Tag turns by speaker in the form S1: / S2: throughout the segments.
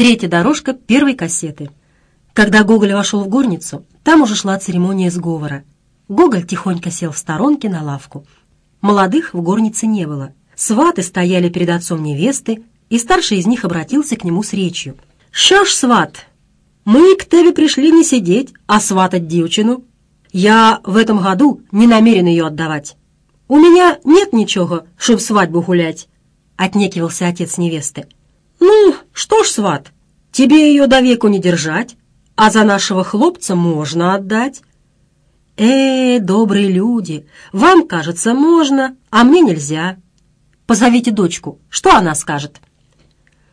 S1: Третья дорожка первой кассеты. Когда Гоголь вошел в горницу, там уже шла церемония сговора. Гоголь тихонько сел в сторонке на лавку. Молодых в горнице не было. Сваты стояли перед отцом невесты, и старший из них обратился к нему с речью. «Що ж, сват, мы к тебе пришли не сидеть, а сватать девчину. Я в этом году не намерен ее отдавать. У меня нет ничего, чтоб свадьбу гулять», — отнекивался отец невесты. «Ну, что ж, сват, тебе ее до веку не держать, а за нашего хлопца можно отдать. Э, добрые люди, вам, кажется, можно, а мне нельзя. Позовите дочку, что она скажет?»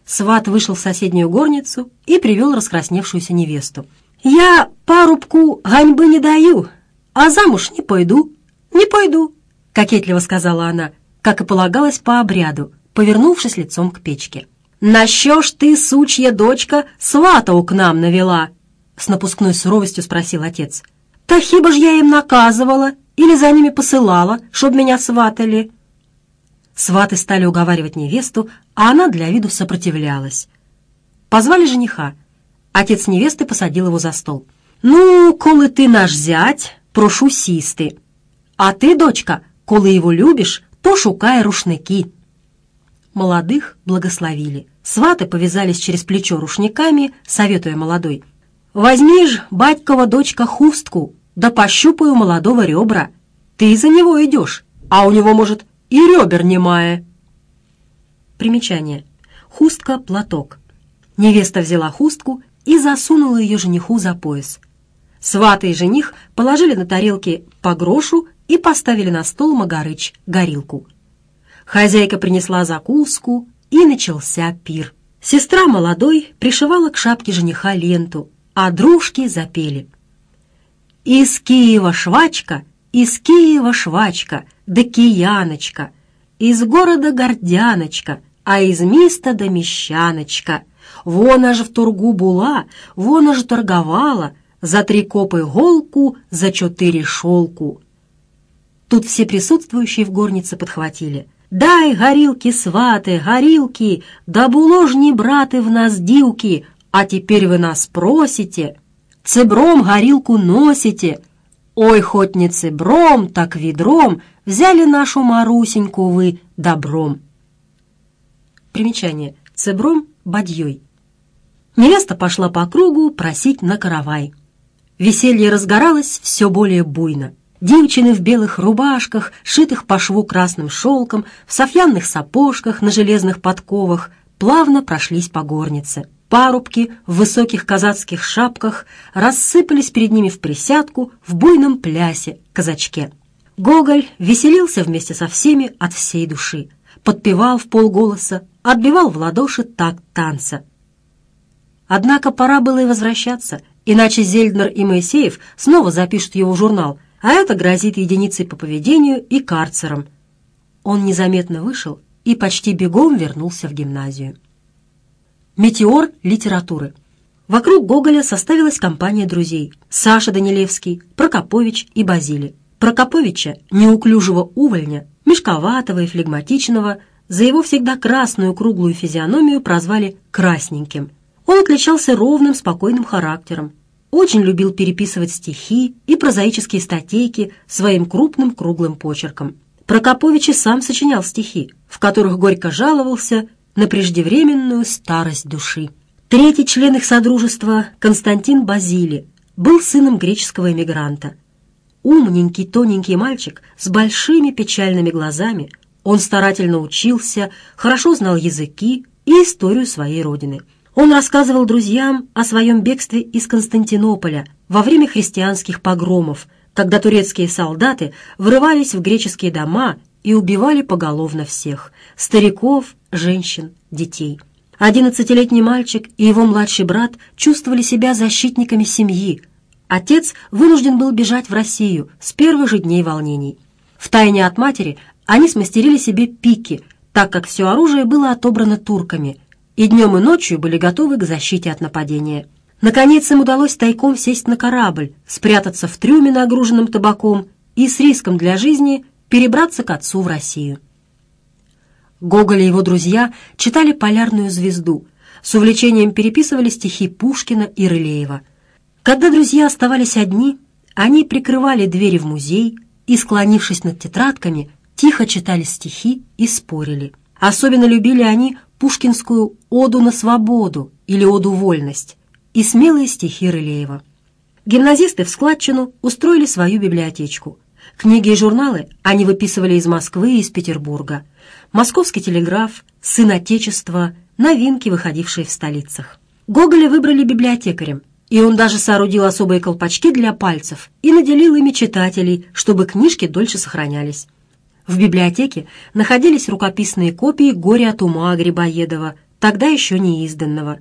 S1: Сват вышел в соседнюю горницу и привел раскрасневшуюся невесту. «Я парубку гоньбы не даю, а замуж не пойду, не пойду», — кокетливо сказала она, как и полагалось по обряду, повернувшись лицом к печке. «На ты, сучья дочка, сватау к нам навела?» С напускной суровостью спросил отец. «Та хиба ж я им наказывала или за ними посылала, чтоб меня сватали?» Сваты стали уговаривать невесту, а она для виду сопротивлялась. Позвали жениха. Отец невесты посадил его за стол. «Ну, колы ты наш зять, прошу систы, А ты, дочка, колы его любишь, то шукай рушники» молодых благословили. Сваты повязались через плечо рушниками, советуя молодой. «Возьми ж, батькова дочка, хустку, да пощупаю молодого ребра. Ты за него идешь, а у него, может, и ребер немае». Примечание. Хустка — платок. Невеста взяла хустку и засунула ее жениху за пояс. Сваты и жених положили на тарелки по грошу и поставили на стол магарыч, горилку — Хозяйка принесла закуску, и начался пир. Сестра молодой пришивала к шапке жениха ленту, а дружки запели. «Из Киева швачка, из Киева швачка, да кияночка, из города гордяночка, а из места да мещаночка. Вон аж в торгу була, вон аж торговала, за три копы голку, за четыре шелку». Тут все присутствующие в горнице подхватили – Дай горілки, сваты, горілки, да було ж не брати в нас дівки, а теперь вы нас просите, цебром горілку носите. Ой, хоть не цебром, так ведром, взяли нашу Марусеньку вы добром. Примечание. Цебром — бадьей. Невеста пошла по кругу просить на каравай. Веселье разгоралось все более буйно. Девчины в белых рубашках, шитых по шву красным шелком, в софьянных сапожках на железных подковах плавно прошлись по горнице. Парубки в высоких казацких шапках рассыпались перед ними в присядку в буйном плясе казачке. Гоголь веселился вместе со всеми от всей души, подпевал в полголоса, отбивал в ладоши так танца. Однако пора было и возвращаться, иначе Зельднер и Моисеев снова запишут его в журнал – а это грозит единицей по поведению и карцером. Он незаметно вышел и почти бегом вернулся в гимназию. Метеор литературы. Вокруг Гоголя составилась компания друзей. Саша Данилевский, Прокопович и Базили. Прокоповича, неуклюжего увольня, мешковатого и флегматичного, за его всегда красную круглую физиономию прозвали «красненьким». Он отличался ровным, спокойным характером, очень любил переписывать стихи и прозаические статейки своим крупным круглым почерком. Прокопович и сам сочинял стихи, в которых горько жаловался на преждевременную старость души. Третий член их содружества, Константин Базили, был сыном греческого эмигранта. Умненький, тоненький мальчик с большими печальными глазами, он старательно учился, хорошо знал языки и историю своей родины – он рассказывал друзьям о своем бегстве из Константинополя во время христианских погромов, когда турецкие солдаты врывались в греческие дома и убивали поголовно всех – стариков, женщин, детей. Одиннадцатилетний мальчик и его младший брат чувствовали себя защитниками семьи. Отец вынужден был бежать в Россию с первых же дней волнений. Втайне от матери они смастерили себе пики, так как все оружие было отобрано турками – и днем и ночью были готовы к защите от нападения. Наконец им удалось тайком сесть на корабль, спрятаться в трюме, нагруженном табаком, и с риском для жизни перебраться к отцу в Россию. Гоголь и его друзья читали «Полярную звезду», с увлечением переписывали стихи Пушкина и Рылеева. Когда друзья оставались одни, они прикрывали двери в музей и, склонившись над тетрадками, тихо читали стихи и спорили. Особенно любили они пушкинскую «Оду на свободу» или «Оду вольность» и смелые стихи Рылеева. Гимназисты в складчину устроили свою библиотечку. Книги и журналы они выписывали из Москвы и из Петербурга. «Московский телеграф», «Сын Отечества», новинки, выходившие в столицах. Гоголя выбрали библиотекарем, и он даже соорудил особые колпачки для пальцев и наделил ими читателей, чтобы книжки дольше сохранялись. В библиотеке находились рукописные копии «Горе от ума» Грибоедова, тогда еще не изданного,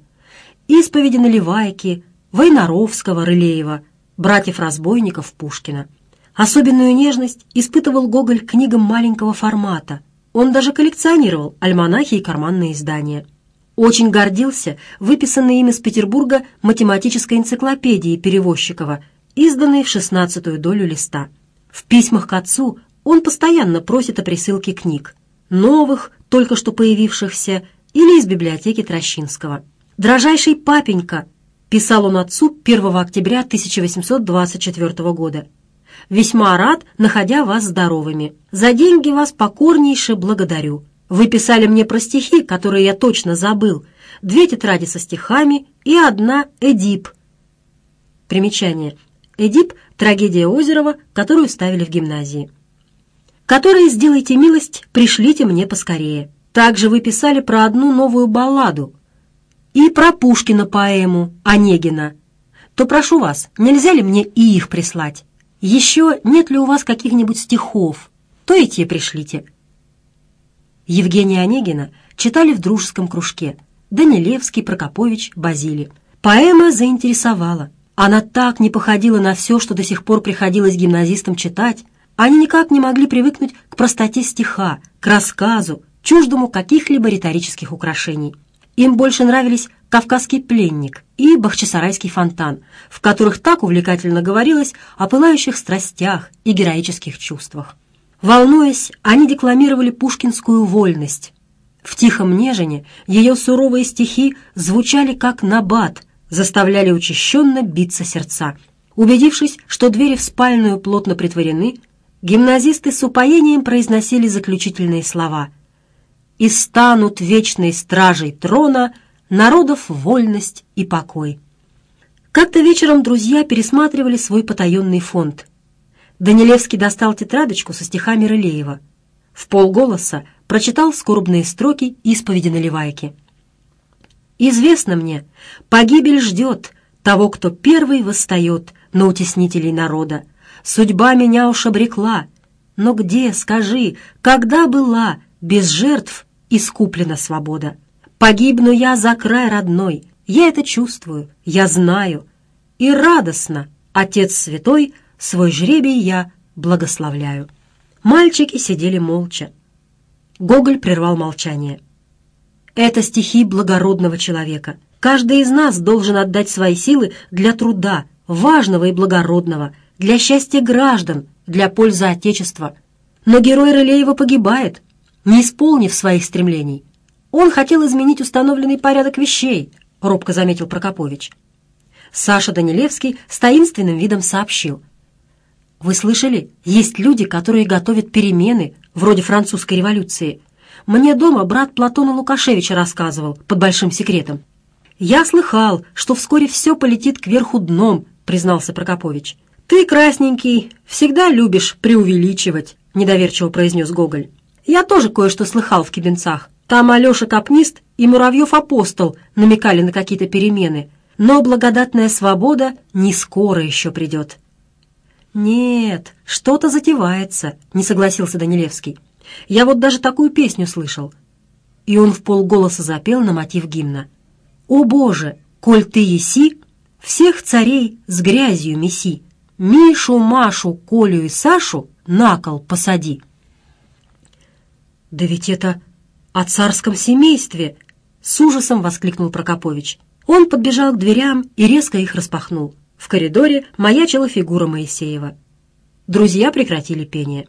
S1: исповеди Наливайки, Войнаровского, Рылеева, братьев-разбойников Пушкина. Особенную нежность испытывал Гоголь книгам маленького формата. Он даже коллекционировал альманахи и карманные издания. Очень гордился выписанной им из Петербурга математической энциклопедией Перевозчикова, изданной в шестнадцатую долю листа. В письмах к отцу он постоянно просит о присылке книг, новых, только что появившихся, или из библиотеки Трощинского. «Дрожайший папенька», — писал он отцу 1 октября 1824 года, «весьма рад, находя вас здоровыми. За деньги вас покорнейше благодарю. Вы писали мне про стихи, которые я точно забыл, две тетради со стихами и одна «Эдип». Примечание. «Эдип» — трагедия Озерова, которую ставили в гимназии которые, сделайте милость, пришлите мне поскорее. Также вы писали про одну новую балладу и про Пушкина поэму Онегина. То прошу вас, нельзя ли мне и их прислать? Еще нет ли у вас каких-нибудь стихов? То и те пришлите». Евгения Онегина читали в дружеском кружке. Данилевский, Прокопович, Базили. Поэма заинтересовала. Она так не походила на все, что до сих пор приходилось гимназистам читать, они никак не могли привыкнуть к простоте стиха, к рассказу, чуждому каких-либо риторических украшений. Им больше нравились «Кавказский пленник» и «Бахчисарайский фонтан», в которых так увлекательно говорилось о пылающих страстях и героических чувствах. Волнуясь, они декламировали пушкинскую вольность. В «Тихом нежине» ее суровые стихи звучали как набат, заставляли учащенно биться сердца. Убедившись, что двери в спальную плотно притворены, гимназисты с упоением произносили заключительные слова «И станут вечной стражей трона народов вольность и покой». Как-то вечером друзья пересматривали свой потаенный фонд. Данилевский достал тетрадочку со стихами Рылеева. В полголоса прочитал скорбные строки исповеди Наливайки. «Известно мне, погибель ждет того, кто первый восстает на утеснителей народа, Судьба меня уж обрекла. Но где, скажи, когда была без жертв искуплена свобода? Погибну я за край родной. Я это чувствую, я знаю. И радостно, Отец Святой, свой жребий я благословляю. Мальчики сидели молча. Гоголь прервал молчание. Это стихи благородного человека. Каждый из нас должен отдать свои силы для труда, важного и благородного – для счастья граждан, для пользы Отечества. Но герой Рылеева погибает, не исполнив своих стремлений. Он хотел изменить установленный порядок вещей, робко заметил Прокопович. Саша Данилевский с таинственным видом сообщил. «Вы слышали? Есть люди, которые готовят перемены, вроде французской революции. Мне дома брат Платона Лукашевича рассказывал, под большим секретом. «Я слыхал, что вскоре все полетит кверху дном», — признался Прокопович. «Ты, красненький, всегда любишь преувеличивать», — недоверчиво произнес Гоголь. «Я тоже кое-что слыхал в кибенцах. Там Алеша Капнист и Муравьев-апостол намекали на какие-то перемены, но благодатная свобода не скоро еще придет». «Нет, что-то затевается», — не согласился Данилевский. «Я вот даже такую песню слышал». И он в полголоса запел на мотив гимна. «О, Боже, коль ты еси, всех царей с грязью меси». Мишу, Машу, Колю и Сашу на кол посади. «Да ведь это о царском семействе!» — с ужасом воскликнул Прокопович. Он подбежал к дверям и резко их распахнул. В коридоре маячила фигура Моисеева. Друзья прекратили пение.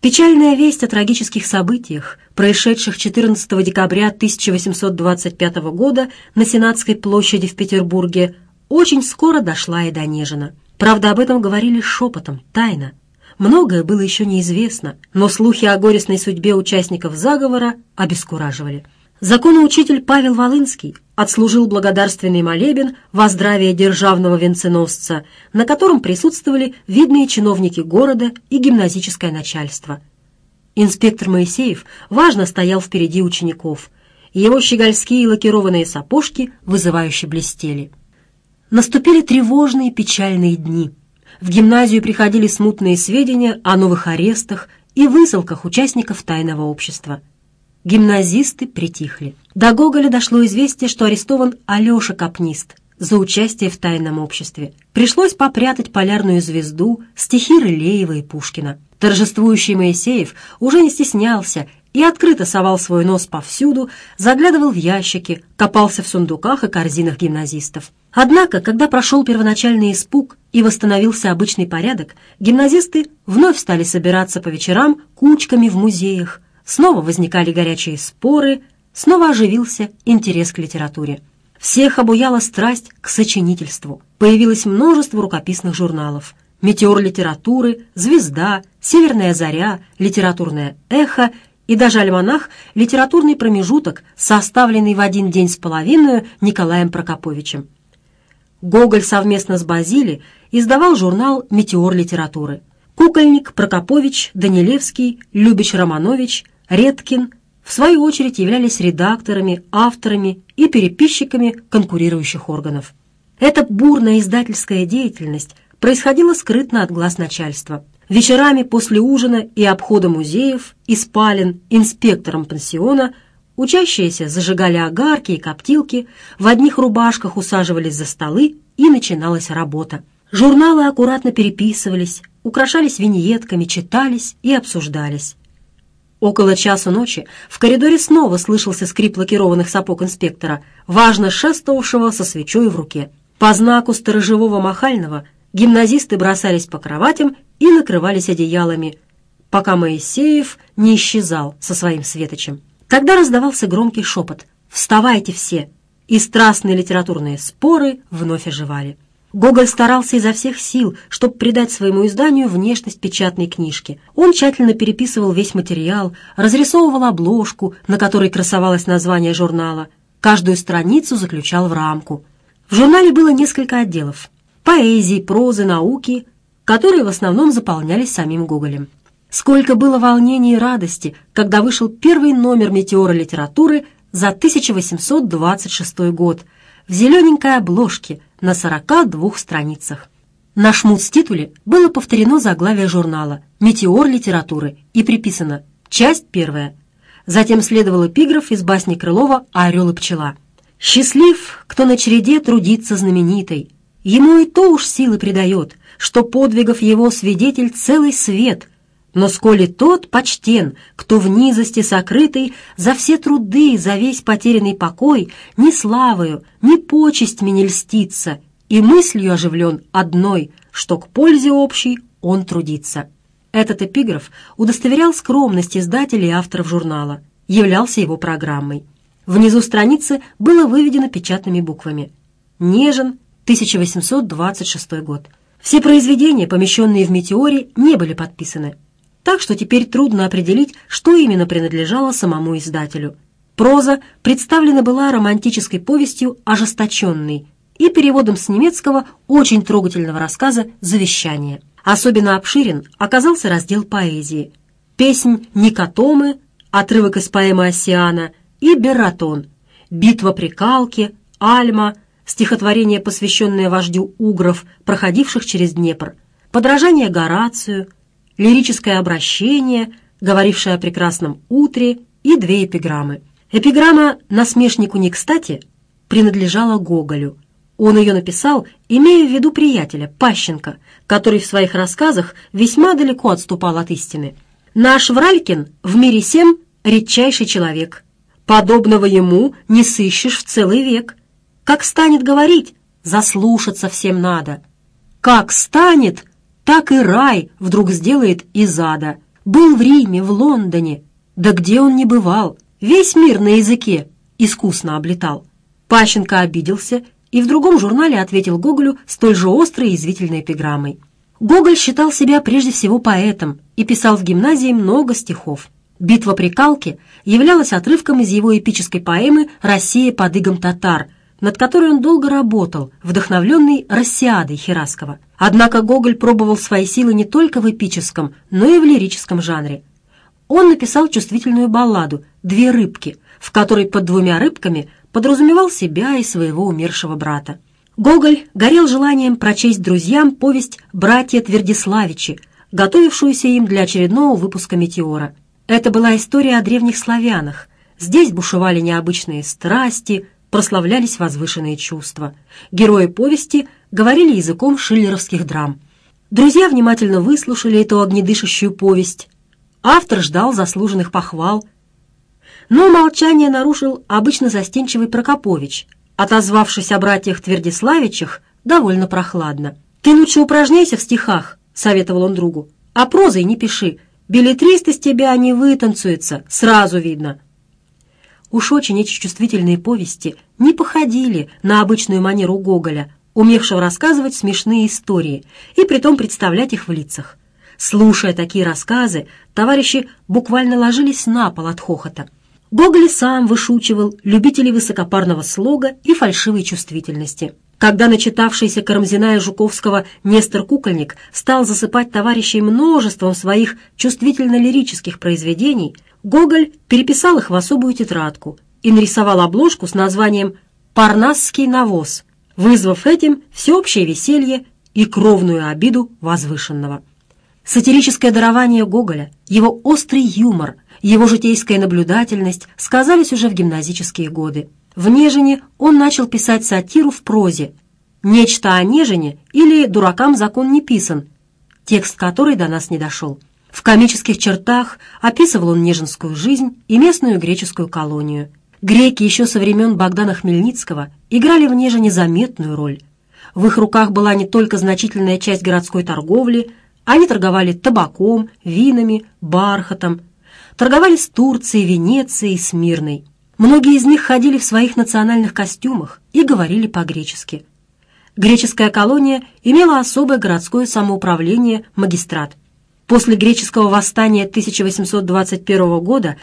S1: Печальная весть о трагических событиях, происшедших 14 декабря 1825 года на Сенатской площади в Петербурге, очень скоро дошла и до Нежина. Правда, об этом говорили шепотом, тайно. Многое было еще неизвестно, но слухи о горестной судьбе участников заговора обескураживали. Законоучитель Павел Волынский отслужил благодарственный молебен во здравие державного венценосца, на котором присутствовали видные чиновники города и гимназическое начальство. Инспектор Моисеев важно стоял впереди учеников. Его щегольские лакированные сапожки вызывающе блестели. Наступили тревожные печальные дни. В гимназию приходили смутные сведения о новых арестах и высылках участников тайного общества. Гимназисты притихли. До Гоголя дошло известие, что арестован Алеша Капнист за участие в тайном обществе. Пришлось попрятать полярную звезду, стихи Рылеева и Пушкина. Торжествующий Моисеев уже не стеснялся и открыто совал свой нос повсюду, заглядывал в ящики, копался в сундуках и корзинах гимназистов. Однако, когда прошел первоначальный испуг и восстановился обычный порядок, гимназисты вновь стали собираться по вечерам кучками в музеях, снова возникали горячие споры, снова оживился интерес к литературе. Всех обуяла страсть к сочинительству. Появилось множество рукописных журналов. «Метеор литературы», «Звезда», «Северная заря», «Литературное эхо» и даже альманах «Литературный промежуток», составленный в один день с половиной Николаем Прокоповичем. Гоголь совместно с Базили издавал журнал «Метеор литературы». Кукольник, Прокопович, Данилевский, Любич Романович, Редкин в свою очередь являлись редакторами, авторами и переписчиками конкурирующих органов. Эта бурная издательская деятельность происходила скрытно от глаз начальства – Вечерами после ужина и обхода музеев и спален инспектором пансиона учащиеся зажигали огарки и коптилки, в одних рубашках усаживались за столы и начиналась работа. Журналы аккуратно переписывались, украшались виньетками, читались и обсуждались. Около часу ночи в коридоре снова слышался скрип лакированных сапог инспектора, важно шествовавшего со свечой в руке. По знаку сторожевого махального гимназисты бросались по кроватям и накрывались одеялами, пока Моисеев не исчезал со своим светочем. Тогда раздавался громкий шепот «Вставайте все!» и страстные литературные споры вновь оживали. Гоголь старался изо всех сил, чтобы придать своему изданию внешность печатной книжки. Он тщательно переписывал весь материал, разрисовывал обложку, на которой красовалось название журнала. Каждую страницу заключал в рамку. В журнале было несколько отделов поэзии, прозы, науки, которые в основном заполнялись самим Гоголем. Сколько было волнений и радости, когда вышел первый номер «Метеора литературы» за 1826 год в зелененькой обложке на 42 страницах. На шмуц-титуле было повторено заглавие журнала «Метеор литературы» и приписано «Часть первая». Затем следовал эпиграф из басни Крылова «Орел и пчела». «Счастлив, кто на череде трудится знаменитой, Ему и то уж силы придает, что подвигов его свидетель целый свет, но сколи тот почтен, кто в низости сокрытый за все труды, за весь потерянный покой, ни славою, ни почестьми не льстится, и мыслью оживлен одной, что к пользе общей он трудится. Этот эпиграф удостоверял скромность издателей и авторов журнала, являлся его программой. Внизу страницы было выведено печатными буквами. «Нежен, 1826 год. Все произведения, помещенные в «Метеоре», не были подписаны, так что теперь трудно определить, что именно принадлежало самому издателю. Проза представлена была романтической повестью «Ожесточенный» и переводом с немецкого очень трогательного рассказа «Завещание». Особенно обширен оказался раздел поэзии. Песнь «Никотомы», отрывок из поэмы «Осиана» и «Бератон», «Битва при Калке», «Альма», стихотворение, посвященное вождю угров, проходивших через Днепр, подражание Горацию, лирическое обращение, говорившее о прекрасном утре и две эпиграммы. Эпиграмма «Насмешнику не кстати» принадлежала Гоголю. Он ее написал, имея в виду приятеля, Пащенко, который в своих рассказах весьма далеко отступал от истины. «Наш Вралькин в мире семь редчайший человек. Подобного ему не сыщешь в целый век», как станет говорить, заслушаться всем надо. Как станет, так и рай вдруг сделает из ада. Был в Риме, в Лондоне, да где он не бывал, весь мир на языке искусно облетал. Пащенко обиделся и в другом журнале ответил Гоголю столь же острой и извительной эпиграммой. Гоголь считал себя прежде всего поэтом и писал в гимназии много стихов. «Битва при Калке» являлась отрывком из его эпической поэмы «Россия под игом татар», над которой он долго работал, вдохновленный «Россиадой» Хераскова. Однако Гоголь пробовал свои силы не только в эпическом, но и в лирическом жанре. Он написал чувствительную балладу «Две рыбки», в которой под двумя рыбками подразумевал себя и своего умершего брата. Гоголь горел желанием прочесть друзьям повесть «Братья Твердиславичи», готовившуюся им для очередного выпуска «Метеора». Это была история о древних славянах. Здесь бушевали необычные страсти, прославлялись возвышенные чувства. Герои повести говорили языком шиллеровских драм. Друзья внимательно выслушали эту огнедышащую повесть. Автор ждал заслуженных похвал. Но молчание нарушил обычно застенчивый Прокопович, отозвавшись о братьях Твердиславичах довольно прохладно. «Ты лучше упражняйся в стихах», — советовал он другу, — «а прозой не пиши. Билетрист из тебя не вытанцуется, сразу видно». Уж очень эти чувствительные повести не походили на обычную манеру Гоголя, умевшего рассказывать смешные истории и притом представлять их в лицах. Слушая такие рассказы, товарищи буквально ложились на пол от хохота. Гоголь сам вышучивал любителей высокопарного слога и фальшивой чувствительности. Когда начитавшийся Карамзина и Жуковского Нестор Кукольник стал засыпать товарищей множеством своих чувствительно-лирических произведений, Гоголь переписал их в особую тетрадку и нарисовал обложку с названием «Парнасский навоз», вызвав этим всеобщее веселье и кровную обиду возвышенного. Сатирическое дарование Гоголя, его острый юмор, его житейская наблюдательность сказались уже в гимназические годы. В Нежине он начал писать сатиру в прозе «Нечто о Нежине» или «Дуракам закон не писан», текст которой до нас не дошел. В комических чертах описывал он нежинскую жизнь и местную греческую колонию. Греки еще со времен Богдана Хмельницкого играли в Нежине заметную роль. В их руках была не только значительная часть городской торговли, они торговали табаком, винами, бархатом, торговали с Турцией, Венецией, Смирной. Многие из них ходили в своих национальных костюмах и говорили по-гречески. Греческая колония имела особое городское самоуправление «Магистрат». После греческого восстания 1821 года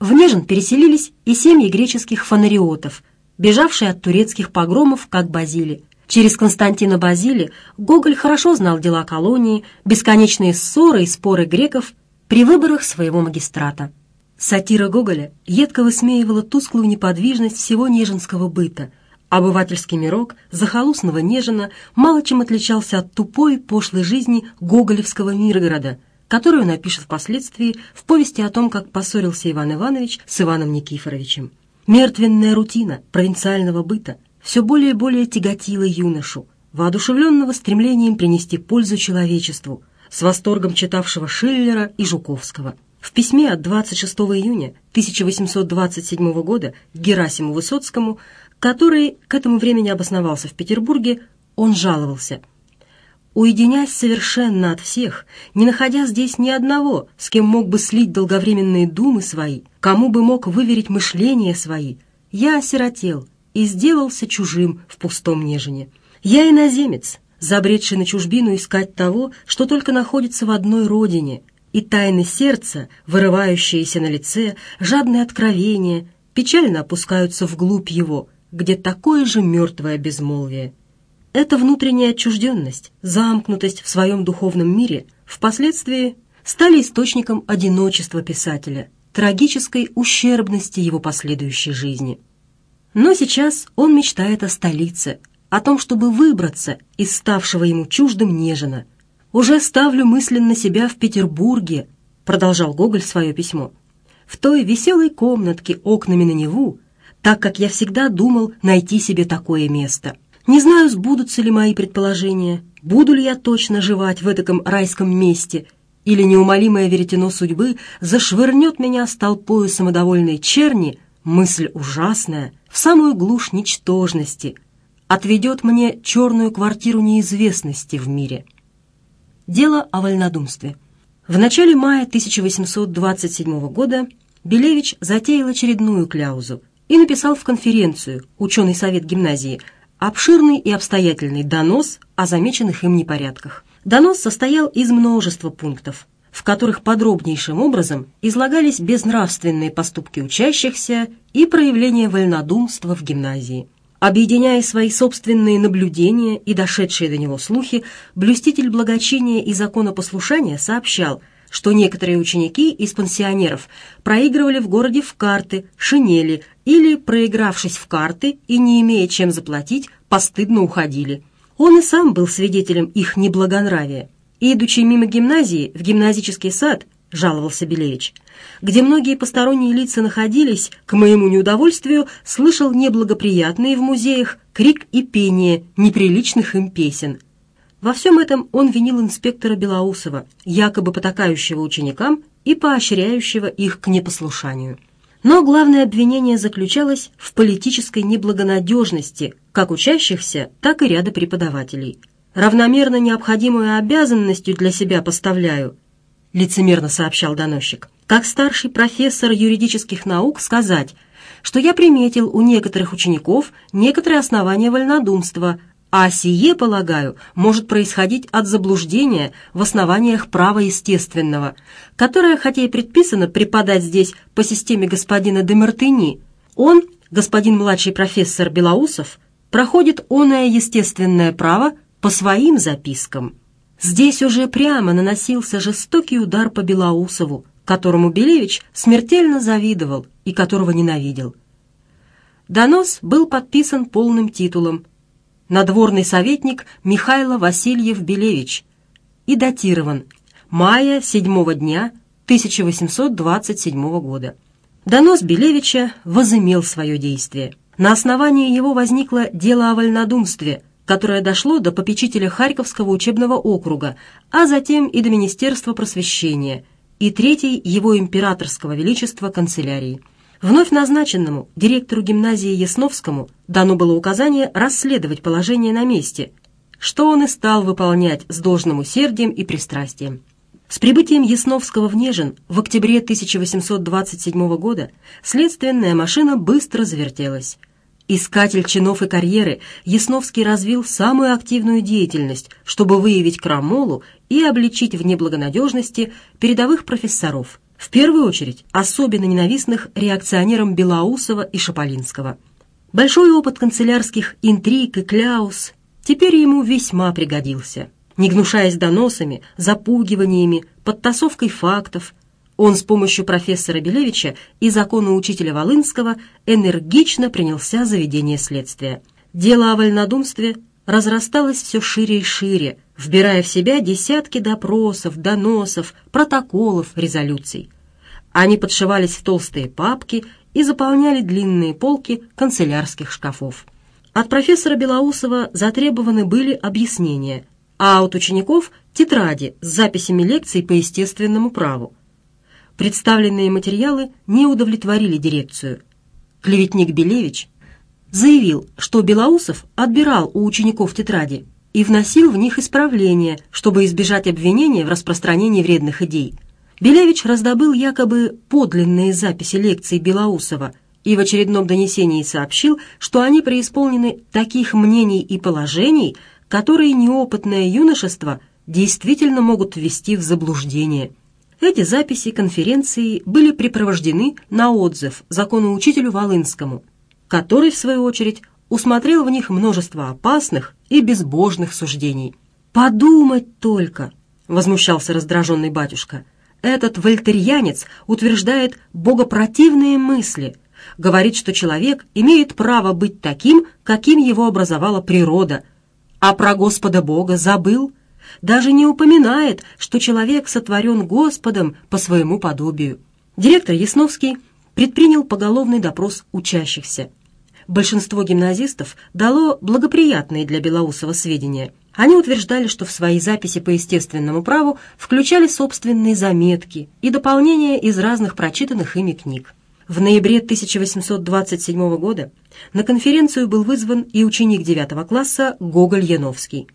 S1: в Нежин переселились и семьи греческих фонариотов, бежавшие от турецких погромов, как Базили. Через Константина Базили Гоголь хорошо знал дела колонии, бесконечные ссоры и споры греков при выборах своего магистрата. Сатира Гоголя едко высмеивала тусклую неподвижность всего неженского быта. Обывательский мирок захолустного Нежина мало чем отличался от тупой пошлой жизни гоголевского Миргорода, которую он опишет впоследствии в повести о том, как поссорился Иван Иванович с Иваном Никифоровичем. Мертвенная рутина провинциального быта все более и более тяготила юношу, воодушевленного стремлением принести пользу человечеству, с восторгом читавшего Шиллера и Жуковского – в письме от 26 июня 1827 года Герасиму Высоцкому, который к этому времени обосновался в Петербурге, он жаловался. «Уединясь совершенно от всех, не находя здесь ни одного, с кем мог бы слить долговременные думы свои, кому бы мог выверить мышления свои, я осиротел и сделался чужим в пустом нежине. Я иноземец, забредший на чужбину искать того, что только находится в одной родине — и тайны сердца, вырывающиеся на лице, жадные откровения, печально опускаются вглубь его, где такое же мертвое безмолвие. Эта внутренняя отчужденность, замкнутость в своем духовном мире впоследствии стали источником одиночества писателя, трагической ущербности его последующей жизни. Но сейчас он мечтает о столице, о том, чтобы выбраться из ставшего ему чуждым Нежина – «Уже ставлю мысленно себя в Петербурге», — продолжал Гоголь свое письмо. «В той веселой комнатке окнами на Неву, так как я всегда думал найти себе такое место. Не знаю, сбудутся ли мои предположения, буду ли я точно жевать в этом райском месте, или неумолимое веретено судьбы зашвырнет меня с толпою самодовольной черни, мысль ужасная, в самую глушь ничтожности, отведет мне черную квартиру неизвестности в мире». Дело о вольнодумстве. В начале мая 1827 года Белевич затеял очередную кляузу и написал в конференцию «Ученый совет гимназии» обширный и обстоятельный донос о замеченных им непорядках. Донос состоял из множества пунктов, в которых подробнейшим образом излагались безнравственные поступки учащихся и проявление вольнодумства в гимназии. Объединяя свои собственные наблюдения и дошедшие до него слухи, блюститель благочиния и законопослушания сообщал, что некоторые ученики из пансионеров проигрывали в городе в карты, шинели или, проигравшись в карты и не имея чем заплатить, постыдно уходили. Он и сам был свидетелем их неблагонравия. И, идучи мимо гимназии, в гимназический сад, жаловался Белевич – где многие посторонние лица находились, к моему неудовольствию, слышал неблагоприятные в музеях крик и пение неприличных им песен. Во всем этом он винил инспектора Белоусова, якобы потакающего ученикам и поощряющего их к непослушанию. Но главное обвинение заключалось в политической неблагонадежности как учащихся, так и ряда преподавателей. «Равномерно необходимую обязанностью для себя поставляю», — лицемерно сообщал доносчик, «как старший профессор юридических наук сказать, что я приметил у некоторых учеников некоторые основания вольнодумства, а сие, полагаю, может происходить от заблуждения в основаниях права естественного, которое, хотя и предписано преподать здесь по системе господина де Демартини, он, господин младший профессор Белоусов, проходит оное естественное право по своим запискам». Здесь уже прямо наносился жестокий удар по Белоусову, которому Белевич смертельно завидовал и которого ненавидел. Донос был подписан полным титулом «Надворный советник Михайло Васильев Белевич» и датирован «Мая 7 дня 1827 года». Донос Белевича возымел свое действие. На основании его возникло дело о вольнодумстве – которое дошло до попечителя Харьковского учебного округа, а затем и до Министерства просвещения, и третий его императорского величества канцелярии. Вновь назначенному директору гимназии Ясновскому дано было указание расследовать положение на месте, что он и стал выполнять с должным усердием и пристрастием. С прибытием Ясновского в Нежин в октябре 1827 года следственная машина быстро завертелась. Искатель чинов и карьеры, Ясновский развил самую активную деятельность, чтобы выявить крамолу и обличить в неблагонадежности передовых профессоров, в первую очередь особенно ненавистных реакционерам Белоусова и Шаполинского. Большой опыт канцелярских интриг и кляус теперь ему весьма пригодился. Не гнушаясь доносами, запугиваниями, подтасовкой фактов, он с помощью профессора Белевича и закона учителя Волынского энергично принялся за ведение следствия. Дело о вольнодумстве разрасталось все шире и шире, вбирая в себя десятки допросов, доносов, протоколов, резолюций. Они подшивались в толстые папки и заполняли длинные полки канцелярских шкафов. От профессора Белоусова затребованы были объяснения, а от учеников – тетради с записями лекций по естественному праву. Представленные материалы не удовлетворили дирекцию. Клеветник Белевич заявил, что Белоусов отбирал у учеников тетради и вносил в них исправления, чтобы избежать обвинения в распространении вредных идей. Белевич раздобыл якобы подлинные записи лекций Белоусова и в очередном донесении сообщил, что они преисполнены таких мнений и положений, которые неопытное юношество действительно могут ввести в заблуждение. Эти записи конференции были припровождены на отзыв закону учителю Волынскому, который, в свою очередь, усмотрел в них множество опасных и безбожных суждений. «Подумать только!» — возмущался раздраженный батюшка. «Этот вольтерьянец утверждает богопротивные мысли, говорит, что человек имеет право быть таким, каким его образовала природа, а про Господа Бога забыл» даже не упоминает, что человек сотворен Господом по своему подобию. Директор Ясновский предпринял поголовный допрос учащихся. Большинство гимназистов дало благоприятные для Белоусова сведения. Они утверждали, что в свои записи по естественному праву включали собственные заметки и дополнения из разных прочитанных ими книг. В ноябре 1827 года на конференцию был вызван и ученик 9 класса Гоголь Яновский.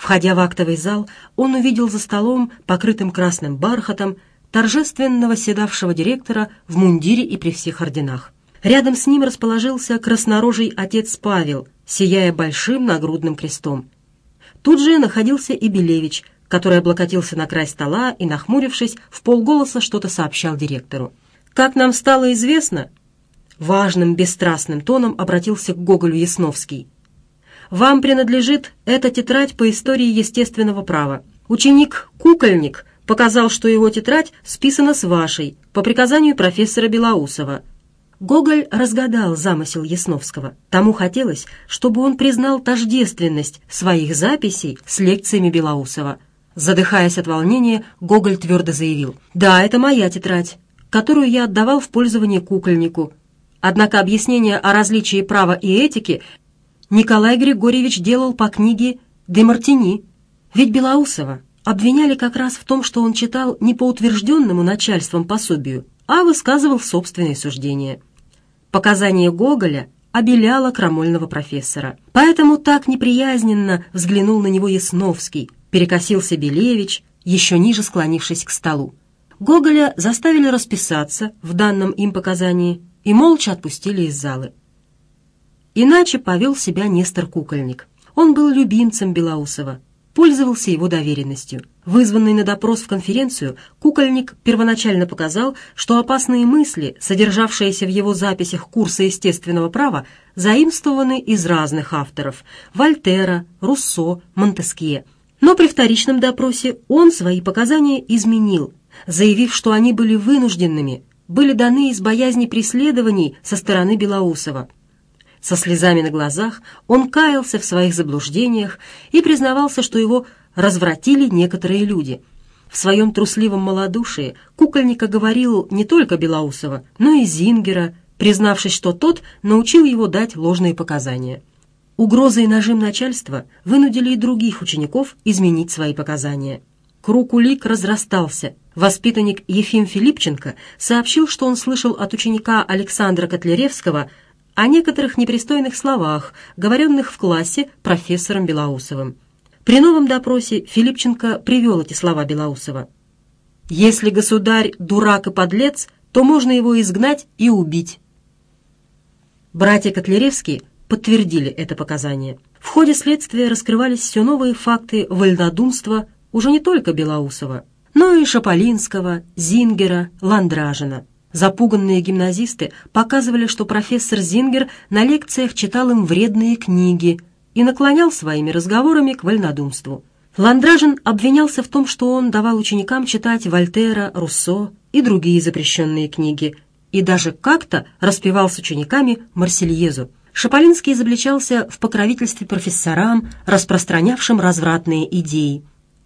S1: Входя в актовый зал, он увидел за столом, покрытым красным бархатом, торжественного седавшего директора в мундире и при всех орденах. Рядом с ним расположился краснорожий отец Павел, сияя большим нагрудным крестом. Тут же находился и Белевич, который облокотился на край стола и, нахмурившись, в полголоса что-то сообщал директору. «Как нам стало известно...» Важным, бесстрастным тоном обратился к Гоголю Ясновский – вам принадлежит эта тетрадь по истории естественного права. Ученик Кукольник показал, что его тетрадь списана с вашей, по приказанию профессора Белоусова. Гоголь разгадал замысел Ясновского. Тому хотелось, чтобы он признал тождественность своих записей с лекциями Белоусова. Задыхаясь от волнения, Гоголь твердо заявил, «Да, это моя тетрадь, которую я отдавал в пользование кукольнику. Однако объяснение о различии права и этики Николай Григорьевич делал по книге де Мартини, ведь Белоусова обвиняли как раз в том, что он читал не по утвержденному начальством пособию, а высказывал собственные суждения. Показания Гоголя обеляло крамольного профессора. Поэтому так неприязненно взглянул на него Ясновский, перекосился Белевич, еще ниже склонившись к столу. Гоголя заставили расписаться в данном им показании и молча отпустили из залы. Иначе повел себя Нестор Кукольник. Он был любимцем Белоусова, пользовался его доверенностью. Вызванный на допрос в конференцию, Кукольник первоначально показал, что опасные мысли, содержавшиеся в его записях курса естественного права, заимствованы из разных авторов – Вольтера, Руссо, Монтескье. Но при вторичном допросе он свои показания изменил, заявив, что они были вынужденными, были даны из боязни преследований со стороны Белоусова – со слезами на глазах, он каялся в своих заблуждениях и признавался, что его развратили некоторые люди. В своем трусливом малодушии кукольника говорил не только Белоусова, но и Зингера, признавшись, что тот научил его дать ложные показания. Угрозы и нажим начальства вынудили и других учеников изменить свои показания. Круг улик разрастался. Воспитанник Ефим Филипченко сообщил, что он слышал от ученика Александра Котляревского – о некоторых непристойных словах, говоренных в классе профессором Белоусовым. При новом допросе Филипченко привел эти слова Белоусова. «Если государь дурак и подлец, то можно его изгнать и убить». Братья Котляревские подтвердили это показание. В ходе следствия раскрывались все новые факты вольнодумства уже не только Белоусова, но и Шаполинского, Зингера, Ландражина. Запуганные гимназисты показывали, что профессор Зингер на лекциях читал им вредные книги и наклонял своими разговорами к вольнодумству. Ландражин обвинялся в том, что он давал ученикам читать Вольтера, Руссо и другие запрещенные книги, и даже как-то распевал с учениками Марсельезу. Шаполинский изобличался в покровительстве профессорам, распространявшим развратные идеи.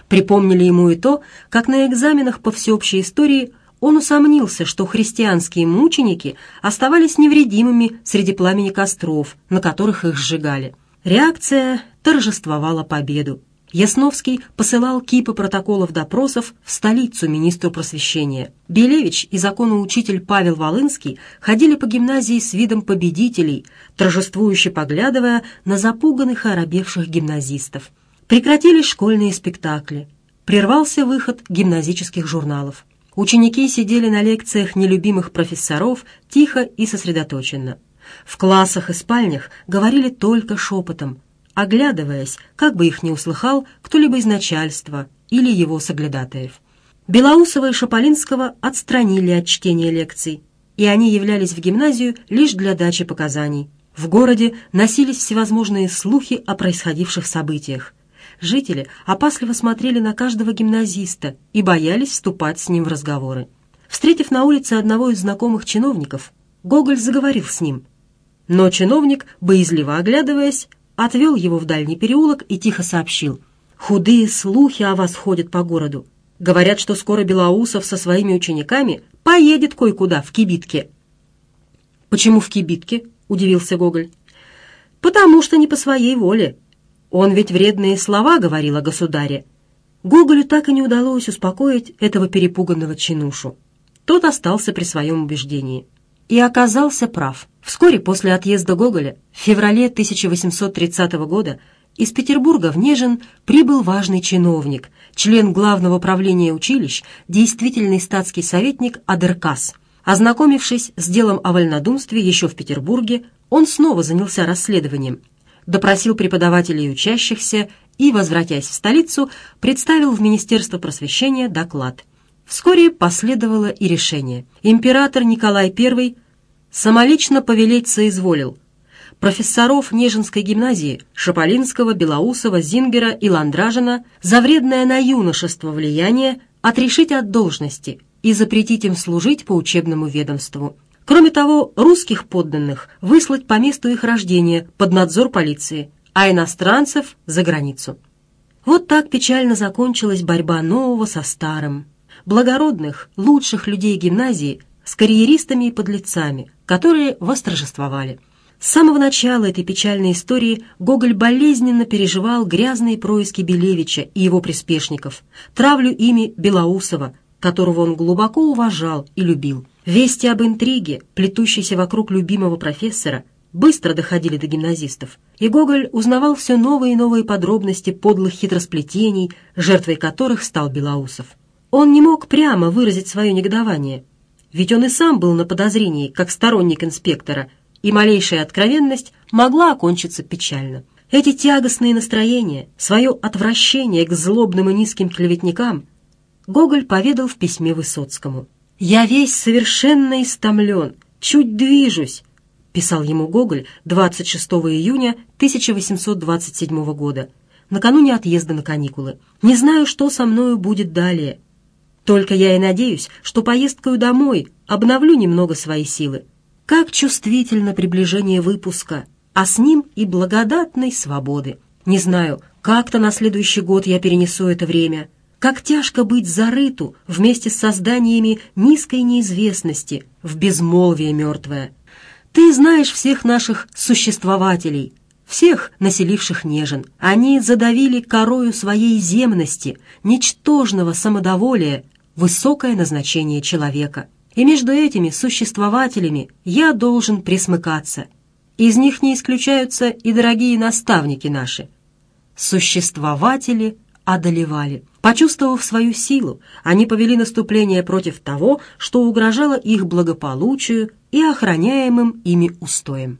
S1: Припомнили ему и то, как на экзаменах по всеобщей истории – он усомнился, что христианские мученики оставались невредимыми среди пламени костров, на которых их сжигали. Реакция торжествовала победу. Ясновский посылал кипы протоколов допросов в столицу министру просвещения. Белевич и законоучитель Павел Волынский ходили по гимназии с видом победителей, торжествующе поглядывая на запуганных и оробевших гимназистов. Прекратились школьные спектакли. Прервался выход гимназических журналов. Ученики сидели на лекциях нелюбимых профессоров тихо и сосредоточенно. В классах и спальнях говорили только шепотом, оглядываясь, как бы их не услыхал кто-либо из начальства или его соглядатаев. Белоусова и Шаполинского отстранили от чтения лекций, и они являлись в гимназию лишь для дачи показаний. В городе носились всевозможные слухи о происходивших событиях – Жители опасливо смотрели на каждого гимназиста и боялись вступать с ним в разговоры. Встретив на улице одного из знакомых чиновников, Гоголь заговорил с ним. Но чиновник, боязливо оглядываясь, отвел его в дальний переулок и тихо сообщил. «Худые слухи о вас ходят по городу. Говорят, что скоро Белоусов со своими учениками поедет кое-куда, в кибитке». «Почему в кибитке?» — удивился Гоголь. «Потому что не по своей воле. Он ведь вредные слова говорил о государе. Гоголю так и не удалось успокоить этого перепуганного чинушу. Тот остался при своем убеждении. И оказался прав. Вскоре после отъезда Гоголя, в феврале 1830 года, из Петербурга в Нежин прибыл важный чиновник, член Главного управления училищ, действительный статский советник Адеркас. Ознакомившись с делом о вольнодумстве еще в Петербурге, он снова занялся расследованием – допросил преподавателей и учащихся и, возвратясь в столицу, представил в Министерство просвещения доклад. Вскоре последовало и решение. Император Николай I самолично повелеть соизволил профессоров Нежинской гимназии Шаполинского, Белоусова, Зингера и Ландражина за вредное на юношество влияние отрешить от должности и запретить им служить по учебному ведомству. Кроме того, русских подданных выслать по месту их рождения под надзор полиции, а иностранцев – за границу. Вот так печально закончилась борьба нового со старым. Благородных, лучших людей гимназии с карьеристами и подлецами, которые восторжествовали. С самого начала этой печальной истории Гоголь болезненно переживал грязные происки Белевича и его приспешников, травлю ими Белоусова – которого он глубоко уважал и любил. Вести об интриге, плетущейся вокруг любимого профессора, быстро доходили до гимназистов, и Гоголь узнавал все новые и новые подробности подлых хитросплетений, жертвой которых стал Белоусов. Он не мог прямо выразить свое негодование, ведь он и сам был на подозрении, как сторонник инспектора, и малейшая откровенность могла окончиться печально. Эти тягостные настроения, свое отвращение к злобным и низким клеветникам – Гоголь поведал в письме Высоцкому. «Я весь совершенно истомлен, чуть движусь», — писал ему Гоголь 26 июня 1827 года, накануне отъезда на каникулы. «Не знаю, что со мною будет далее. Только я и надеюсь, что поездкою домой обновлю немного свои силы. Как чувствительно приближение выпуска, а с ним и благодатной свободы. Не знаю, как-то на следующий год я перенесу это время». Как тяжко быть зарыту вместе с созданиями низкой неизвестности в безмолвие мертвое. Ты знаешь всех наших существователей, всех населивших Нежен. Они задавили корою своей земности, ничтожного самодоволия, высокое назначение человека. И между этими существователями я должен присмыкаться. Из них не исключаются и дорогие наставники наши. Существователи одолевали. Почувствовав свою силу, они повели наступление против того, что угрожало их благополучию и охраняемым ими устоям.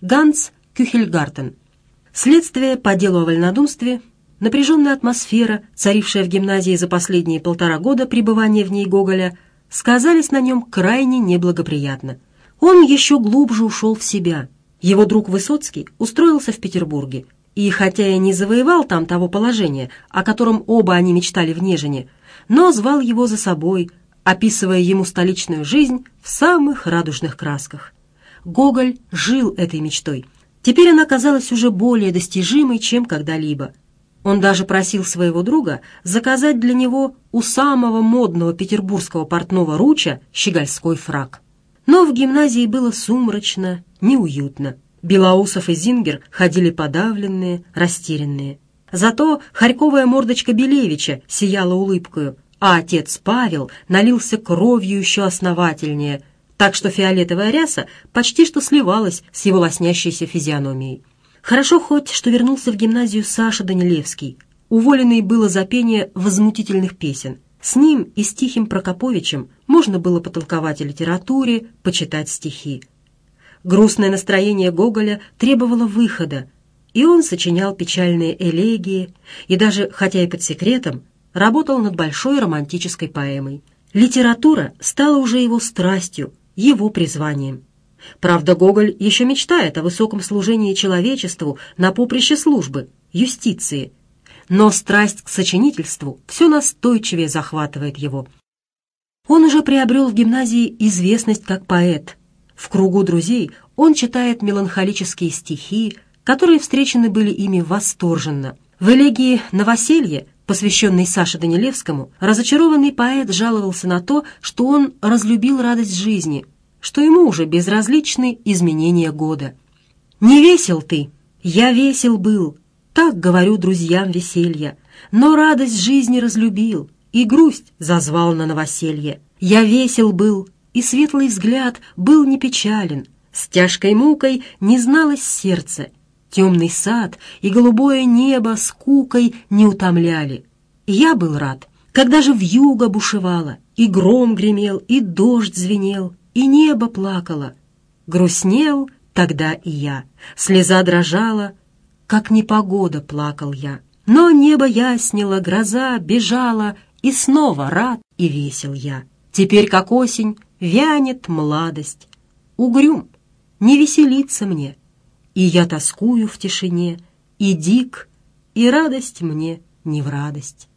S1: Ганс Кюхельгартен. Следствие по делу о вольнодумстве, напряженная атмосфера, царившая в гимназии за последние полтора года пребывания в ней Гоголя, сказались на нем крайне неблагоприятно. Он еще глубже ушел в себя. Его друг Высоцкий устроился в Петербурге – и хотя я не завоевал там того положения, о котором оба они мечтали в Нежине, но звал его за собой, описывая ему столичную жизнь в самых радужных красках. Гоголь жил этой мечтой. Теперь она казалась уже более достижимой, чем когда-либо. Он даже просил своего друга заказать для него у самого модного петербургского портного Руча щегольской фраг. Но в гимназии было сумрачно, неуютно. Белоусов и Зингер ходили подавленные, растерянные. Зато харьковая мордочка Белевича сияла улыбкою, а отец Павел налился кровью еще основательнее, так что фиолетовая ряса почти что сливалась с его лоснящейся физиономией. Хорошо хоть, что вернулся в гимназию Саша Данилевский. Уволенный было за пение возмутительных песен. С ним и с Тихим Прокоповичем можно было потолковать о литературе, почитать стихи. Грустное настроение Гоголя требовало выхода, и он сочинял печальные элегии и даже, хотя и под секретом, работал над большой романтической поэмой. Литература стала уже его страстью, его призванием. Правда, Гоголь еще мечтает о высоком служении человечеству на поприще службы, юстиции. Но страсть к сочинительству все настойчивее захватывает его. Он уже приобрел в гимназии известность как поэт – в кругу друзей он читает меланхолические стихи, которые встречены были ими восторженно. В элегии «Новоселье», посвященной Саше Данилевскому, разочарованный поэт жаловался на то, что он разлюбил радость жизни, что ему уже безразличны изменения года. «Не весел ты, я весел был, так говорю друзьям веселья, но радость жизни разлюбил, и грусть зазвал на новоселье. Я весел был, и светлый взгляд был не печален, с тяжкой мукой не зналось сердце. Темный сад и голубое небо с кукой не утомляли. Я был рад, когда же вьюга бушевала, и гром гремел, и дождь звенел, и небо плакало. Грустнел тогда и я, слеза дрожала, как непогода плакал я. Но небо яснило, гроза бежала, и снова рад и весел я. Теперь, как осень, вянет младость, угрюм, не веселится мне, и я тоскую в тишине, и дик, и радость мне не в радость.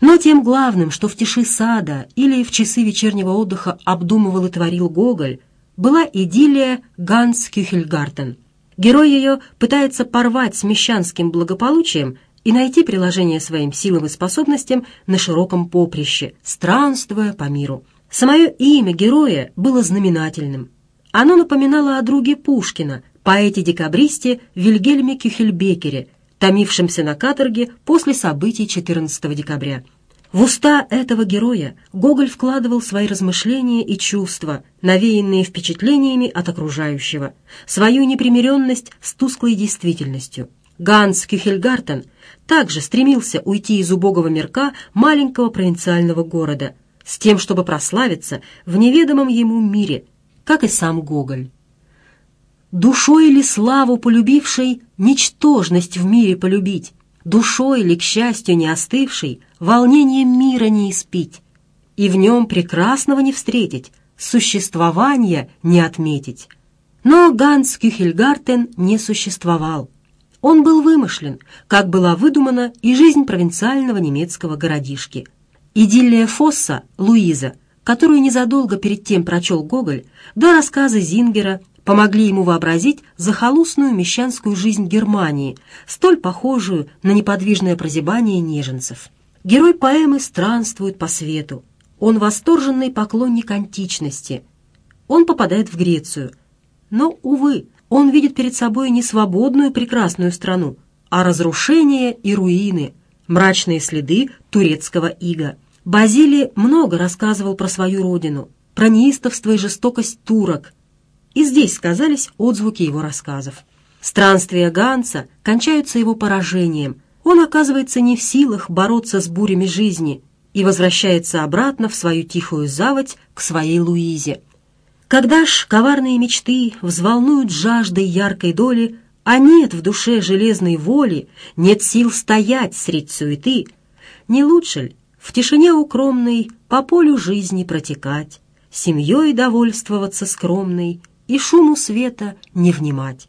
S1: Но тем главным, что в тиши сада или в часы вечернего отдыха обдумывал и творил Гоголь, была идиллия Ганс Кюхельгартен. Герой ее пытается порвать с мещанским благополучием и найти приложение своим силам и способностям на широком поприще, странствуя по миру. Самое имя героя было знаменательным. Оно напоминало о друге Пушкина, поэте-декабристе Вильгельме Кюхельбекере, томившемся на каторге после событий 14 декабря. В уста этого героя Гоголь вкладывал свои размышления и чувства, навеянные впечатлениями от окружающего, свою непримиренность с тусклой действительностью. Ганс Кюхельгартен также стремился уйти из убогого мирка маленького провинциального города – с тем, чтобы прославиться в неведомом ему мире, как и сам Гоголь. Душой ли славу полюбившей, ничтожность в мире полюбить? Душой ли, к счастью, не остывшей, волнение мира не испить? И в нем прекрасного не встретить, существования не отметить? Но Ганс Кюхельгартен не существовал. Он был вымышлен, как была выдумана и жизнь провинциального немецкого городишки – Идиллия Фосса, Луиза, которую незадолго перед тем прочел Гоголь, да рассказы Зингера помогли ему вообразить захолустную мещанскую жизнь Германии, столь похожую на неподвижное прозябание неженцев. Герой поэмы странствует по свету. Он восторженный поклонник античности. Он попадает в Грецию. Но, увы, он видит перед собой не свободную прекрасную страну, а разрушения и руины, мрачные следы турецкого ига. Базили много рассказывал про свою родину, про неистовство и жестокость турок. И здесь сказались отзвуки его рассказов. Странствия Ганса кончаются его поражением. Он оказывается не в силах бороться с бурями жизни и возвращается обратно в свою тихую заводь к своей Луизе. Когда ж коварные мечты взволнуют жаждой яркой доли, а нет в душе железной воли, нет сил стоять средь суеты, не лучше ли в тишине укромной по полю жизни протекать, семьей довольствоваться скромной и шуму света не внимать.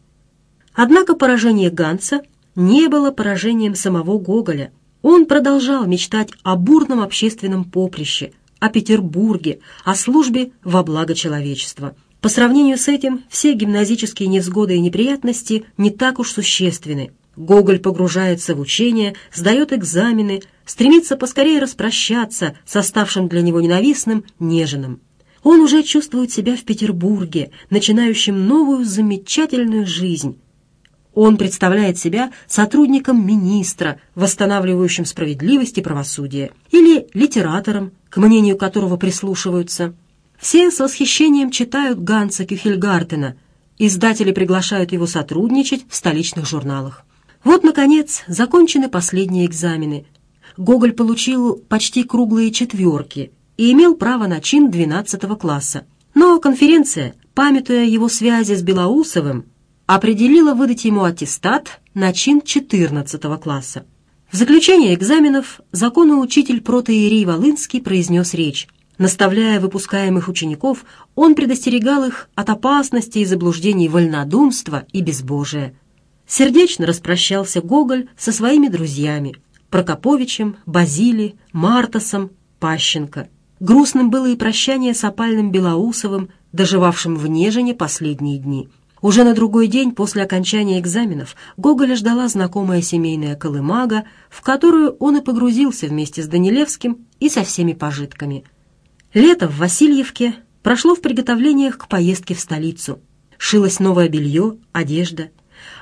S1: Однако поражение Ганса не было поражением самого Гоголя. Он продолжал мечтать о бурном общественном поприще, о Петербурге, о службе во благо человечества. По сравнению с этим, все гимназические невзгоды и неприятности не так уж существенны. Гоголь погружается в учение, сдает экзамены – стремится поскорее распрощаться с оставшим для него ненавистным Нежиным. Он уже чувствует себя в Петербурге, начинающим новую замечательную жизнь. Он представляет себя сотрудником министра, восстанавливающим справедливость и правосудие, или литератором, к мнению которого прислушиваются. Все с восхищением читают Ганса Кюхельгартена, издатели приглашают его сотрудничать в столичных журналах. Вот, наконец, закончены последние экзамены – Гоголь получил почти круглые четверки и имел право на чин 12 класса. Но конференция, памятуя его связи с Белоусовым, определила выдать ему аттестат на чин 14 класса. В заключение экзаменов законный учитель протоиерей Волынский произнес речь. Наставляя выпускаемых учеников, он предостерегал их от опасности и заблуждений вольнодумства и безбожия. Сердечно распрощался Гоголь со своими друзьями – Прокоповичем, Базили, Мартасом, Пащенко. Грустным было и прощание с опальным Белоусовым, доживавшим в Нежине последние дни. Уже на другой день после окончания экзаменов Гоголя ждала знакомая семейная колымага, в которую он и погрузился вместе с Данилевским и со всеми пожитками. Лето в Васильевке прошло в приготовлениях к поездке в столицу. Шилось новое белье, одежда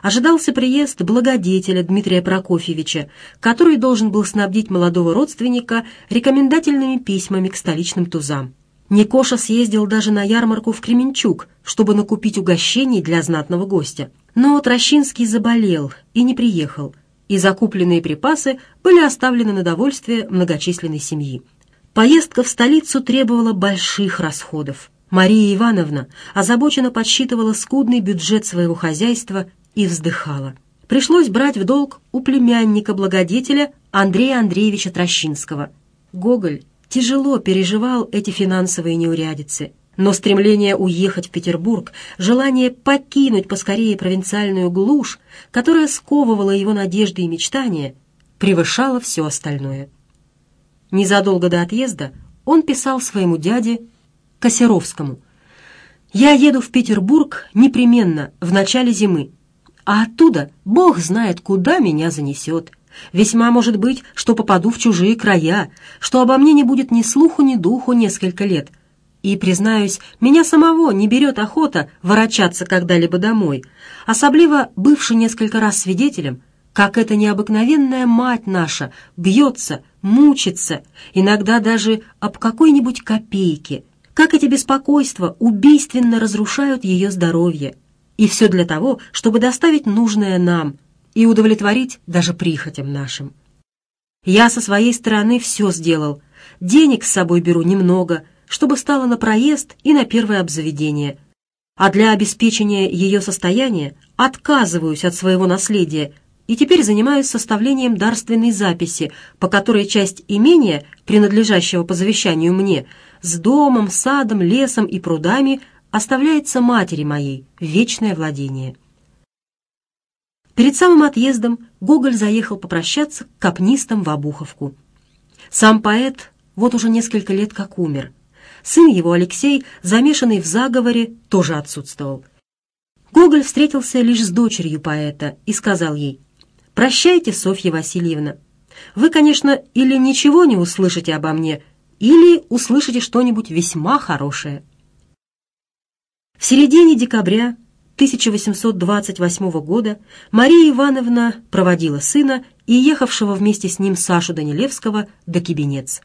S1: ожидался приезд благодетеля Дмитрия Прокофьевича, который должен был снабдить молодого родственника рекомендательными письмами к столичным тузам. Никоша съездил даже на ярмарку в Кременчуг, чтобы накупить угощений для знатного гостя. Но Трощинский заболел и не приехал, и закупленные припасы были оставлены на довольствие многочисленной семьи. Поездка в столицу требовала больших расходов. Мария Ивановна озабоченно подсчитывала скудный бюджет своего хозяйства и вздыхала. Пришлось брать в долг у племянника-благодетеля Андрея Андреевича Трощинского. Гоголь тяжело переживал эти финансовые неурядицы, но стремление уехать в Петербург, желание покинуть поскорее провинциальную глушь, которая сковывала его надежды и мечтания, превышало все остальное. Незадолго до отъезда он писал своему дяде Косеровскому. «Я еду в Петербург непременно в начале зимы, а оттуда бог знает, куда меня занесет. Весьма может быть, что попаду в чужие края, что обо мне не будет ни слуху, ни духу несколько лет. И, признаюсь, меня самого не берет охота ворочаться когда-либо домой, особливо бывший несколько раз свидетелем, как эта необыкновенная мать наша бьется, мучится, иногда даже об какой-нибудь копейке, как эти беспокойства убийственно разрушают ее здоровье. И все для того, чтобы доставить нужное нам и удовлетворить даже прихотям нашим. Я со своей стороны все сделал. Денег с собой беру немного, чтобы стало на проезд и на первое обзаведение. А для обеспечения ее состояния отказываюсь от своего наследия и теперь занимаюсь составлением дарственной записи, по которой часть имения, принадлежащего по завещанию мне, с домом, садом, лесом и прудами – оставляется матери моей в вечное владение. Перед самым отъездом Гоголь заехал попрощаться к капнистам в Обуховку. Сам поэт вот уже несколько лет как умер. Сын его, Алексей, замешанный в заговоре, тоже отсутствовал. Гоголь встретился лишь с дочерью поэта и сказал ей «Прощайте, Софья Васильевна. Вы, конечно, или ничего не услышите обо мне, или услышите что-нибудь весьма хорошее». В середине декабря 1828 года Мария Ивановна проводила сына и ехавшего вместе с ним Сашу Данилевского до Кибенец.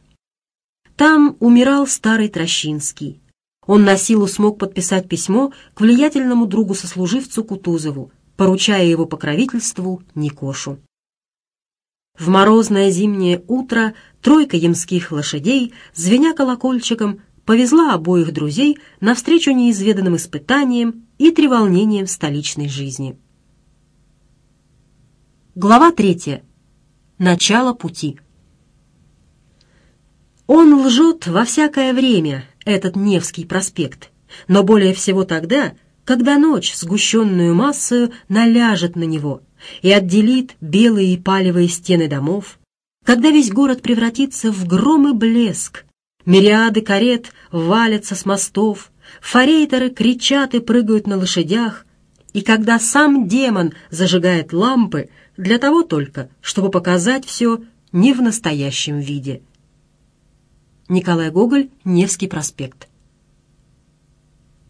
S1: Там умирал старый Трощинский. Он на силу смог подписать письмо к влиятельному другу-сослуживцу Кутузову, поручая его покровительству Никошу. В морозное зимнее утро тройка ямских лошадей, звеня колокольчиком, повезла обоих друзей навстречу неизведанным испытаниям и треволнениям столичной жизни. Глава третья. Начало пути. Он лжет во всякое время, этот Невский проспект, но более всего тогда, когда ночь, сгущенную массою, наляжет на него и отделит белые и палевые стены домов, когда весь город превратится в гром и блеск, Мириады карет валятся с мостов, форейтеры кричат и прыгают на лошадях, и когда сам демон зажигает лампы, для того только, чтобы показать все не в настоящем виде. Николай Гоголь, Невский проспект.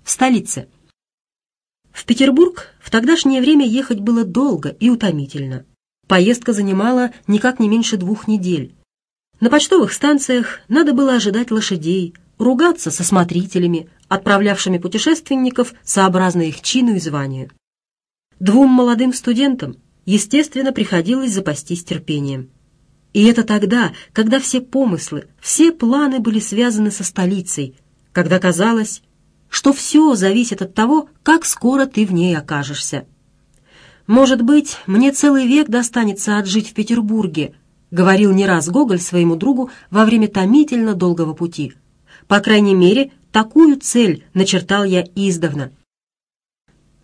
S1: Столица. В Петербург в тогдашнее время ехать было долго и утомительно. Поездка занимала никак не меньше двух недель. На почтовых станциях надо было ожидать лошадей, ругаться со смотрителями, отправлявшими путешественников сообразно их чину и званию. Двум молодым студентам, естественно, приходилось запастись терпением. И это тогда, когда все помыслы, все планы были связаны со столицей, когда казалось, что все зависит от того, как скоро ты в ней окажешься. Может быть, мне целый век достанется отжить в Петербурге, говорил не раз Гоголь своему другу во время томительно долгого пути. По крайней мере, такую цель начертал я издавна.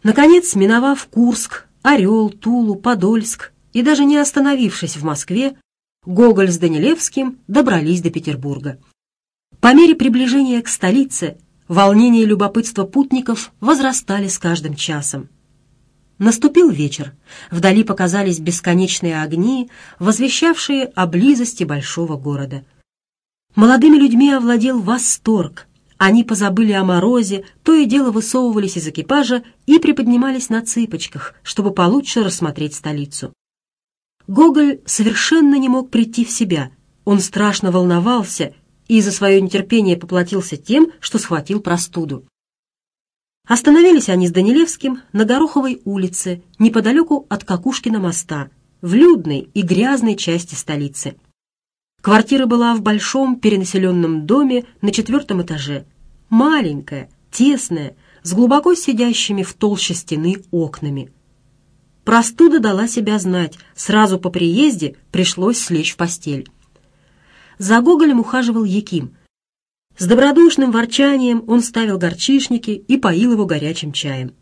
S1: Наконец, миновав Курск, Орел, Тулу, Подольск и даже не остановившись в Москве, Гоголь с Данилевским добрались до Петербурга. По мере приближения к столице волнение и любопытство путников возрастали с каждым часом. Наступил вечер. Вдали показались бесконечные огни, возвещавшие о близости большого города. Молодыми людьми овладел восторг. Они позабыли о морозе, то и дело высовывались из экипажа и приподнимались на цыпочках, чтобы получше рассмотреть столицу. Гоголь совершенно не мог прийти в себя. Он страшно волновался и за свое нетерпение поплатился тем, что схватил простуду. Остановились они с Данилевским на Гороховой улице, неподалеку от Какушкина моста, в людной и грязной части столицы. Квартира была в большом перенаселенном доме на четвертом этаже. Маленькая, тесная, с глубоко сидящими в толще стены окнами. Простуда дала себя знать, сразу по приезде пришлось слечь в постель. За Гоголем ухаживал Яким, с добродушным ворчанием он ставил горчишники и поил его горячим чаем.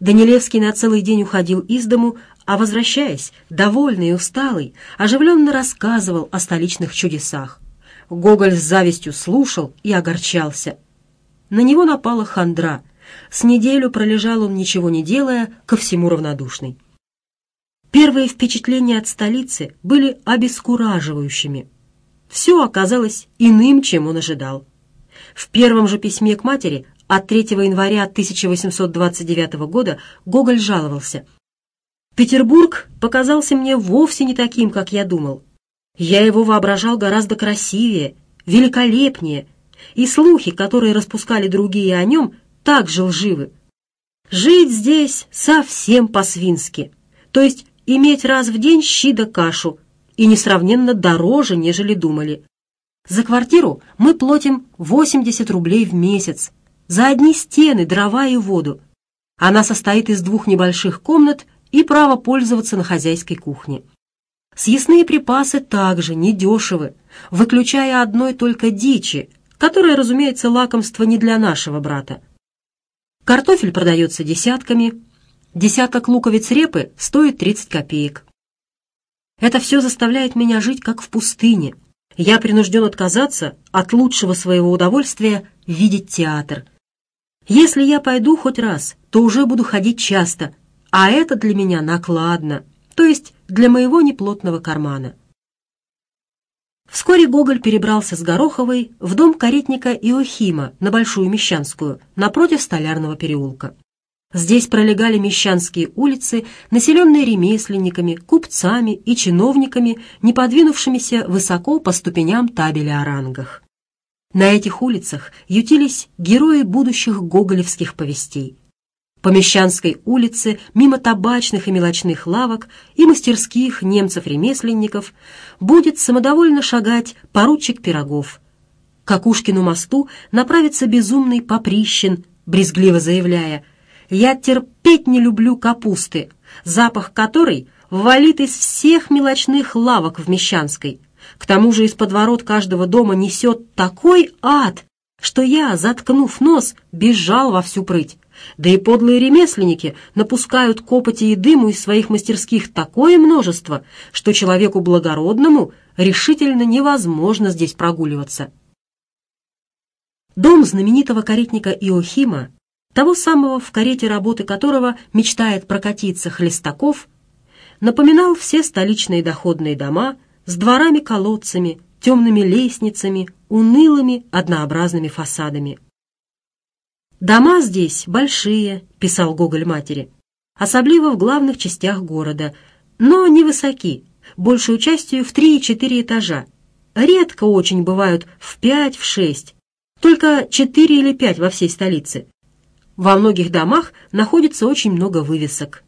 S1: Данилевский на целый день уходил из дому, а, возвращаясь, довольный и усталый, оживленно рассказывал о столичных чудесах. Гоголь с завистью слушал и огорчался. На него напала хандра. С неделю пролежал он, ничего не делая, ко всему равнодушный. Первые впечатления от столицы были обескураживающими. Все оказалось иным, чем он ожидал. В первом же письме к матери от 3 января 1829 года Гоголь жаловался. «Петербург показался мне вовсе не таким, как я думал. Я его воображал гораздо красивее, великолепнее, и слухи, которые распускали другие о нем, также лживы. Жить здесь совсем по-свински, то есть иметь раз в день щи да кашу, и несравненно дороже, нежели думали. За квартиру мы платим 80 рублей в месяц. За одни стены, дрова и воду. Она состоит из двух небольших комнат и право пользоваться на хозяйской кухне. Съестные припасы также недешевы, выключая одной только дичи, которая, разумеется, лакомство не для нашего брата. Картофель продается десятками, десяток луковиц репы стоит 30 копеек. Это все заставляет меня жить как в пустыне – я принужден отказаться от лучшего своего удовольствия видеть театр. Если я пойду хоть раз, то уже буду ходить часто, а это для меня накладно, то есть для моего неплотного кармана. Вскоре Гоголь перебрался с Гороховой в дом каретника Иохима на Большую Мещанскую, напротив Столярного переулка. Здесь пролегали мещанские улицы, населенные ремесленниками, купцами и чиновниками, не подвинувшимися высоко по ступеням табеля о рангах. На этих улицах ютились герои будущих гоголевских повестей. По Мещанской улице, мимо табачных и мелочных лавок и мастерских немцев-ремесленников будет самодовольно шагать поручик Пирогов. К Акушкину мосту направится безумный поприщен, брезгливо заявляя – я терпеть не люблю капусты, запах которой валит из всех мелочных лавок в Мещанской. К тому же из подворот каждого дома несет такой ад, что я, заткнув нос, бежал во всю прыть. Да и подлые ремесленники напускают копоти и дыму из своих мастерских такое множество, что человеку благородному решительно невозможно здесь прогуливаться. Дом знаменитого каретника Иохима того самого, в карете работы которого мечтает прокатиться Хлестаков, напоминал все столичные доходные дома с дворами-колодцами, темными лестницами, унылыми однообразными фасадами. «Дома здесь большие», — писал Гоголь матери, «особливо в главных частях города, но невысоки, большую частью в 3-4 этажа. Редко очень бывают в 5-6, только четыре или пять во всей столице. Во многих домах находится очень много вывесок.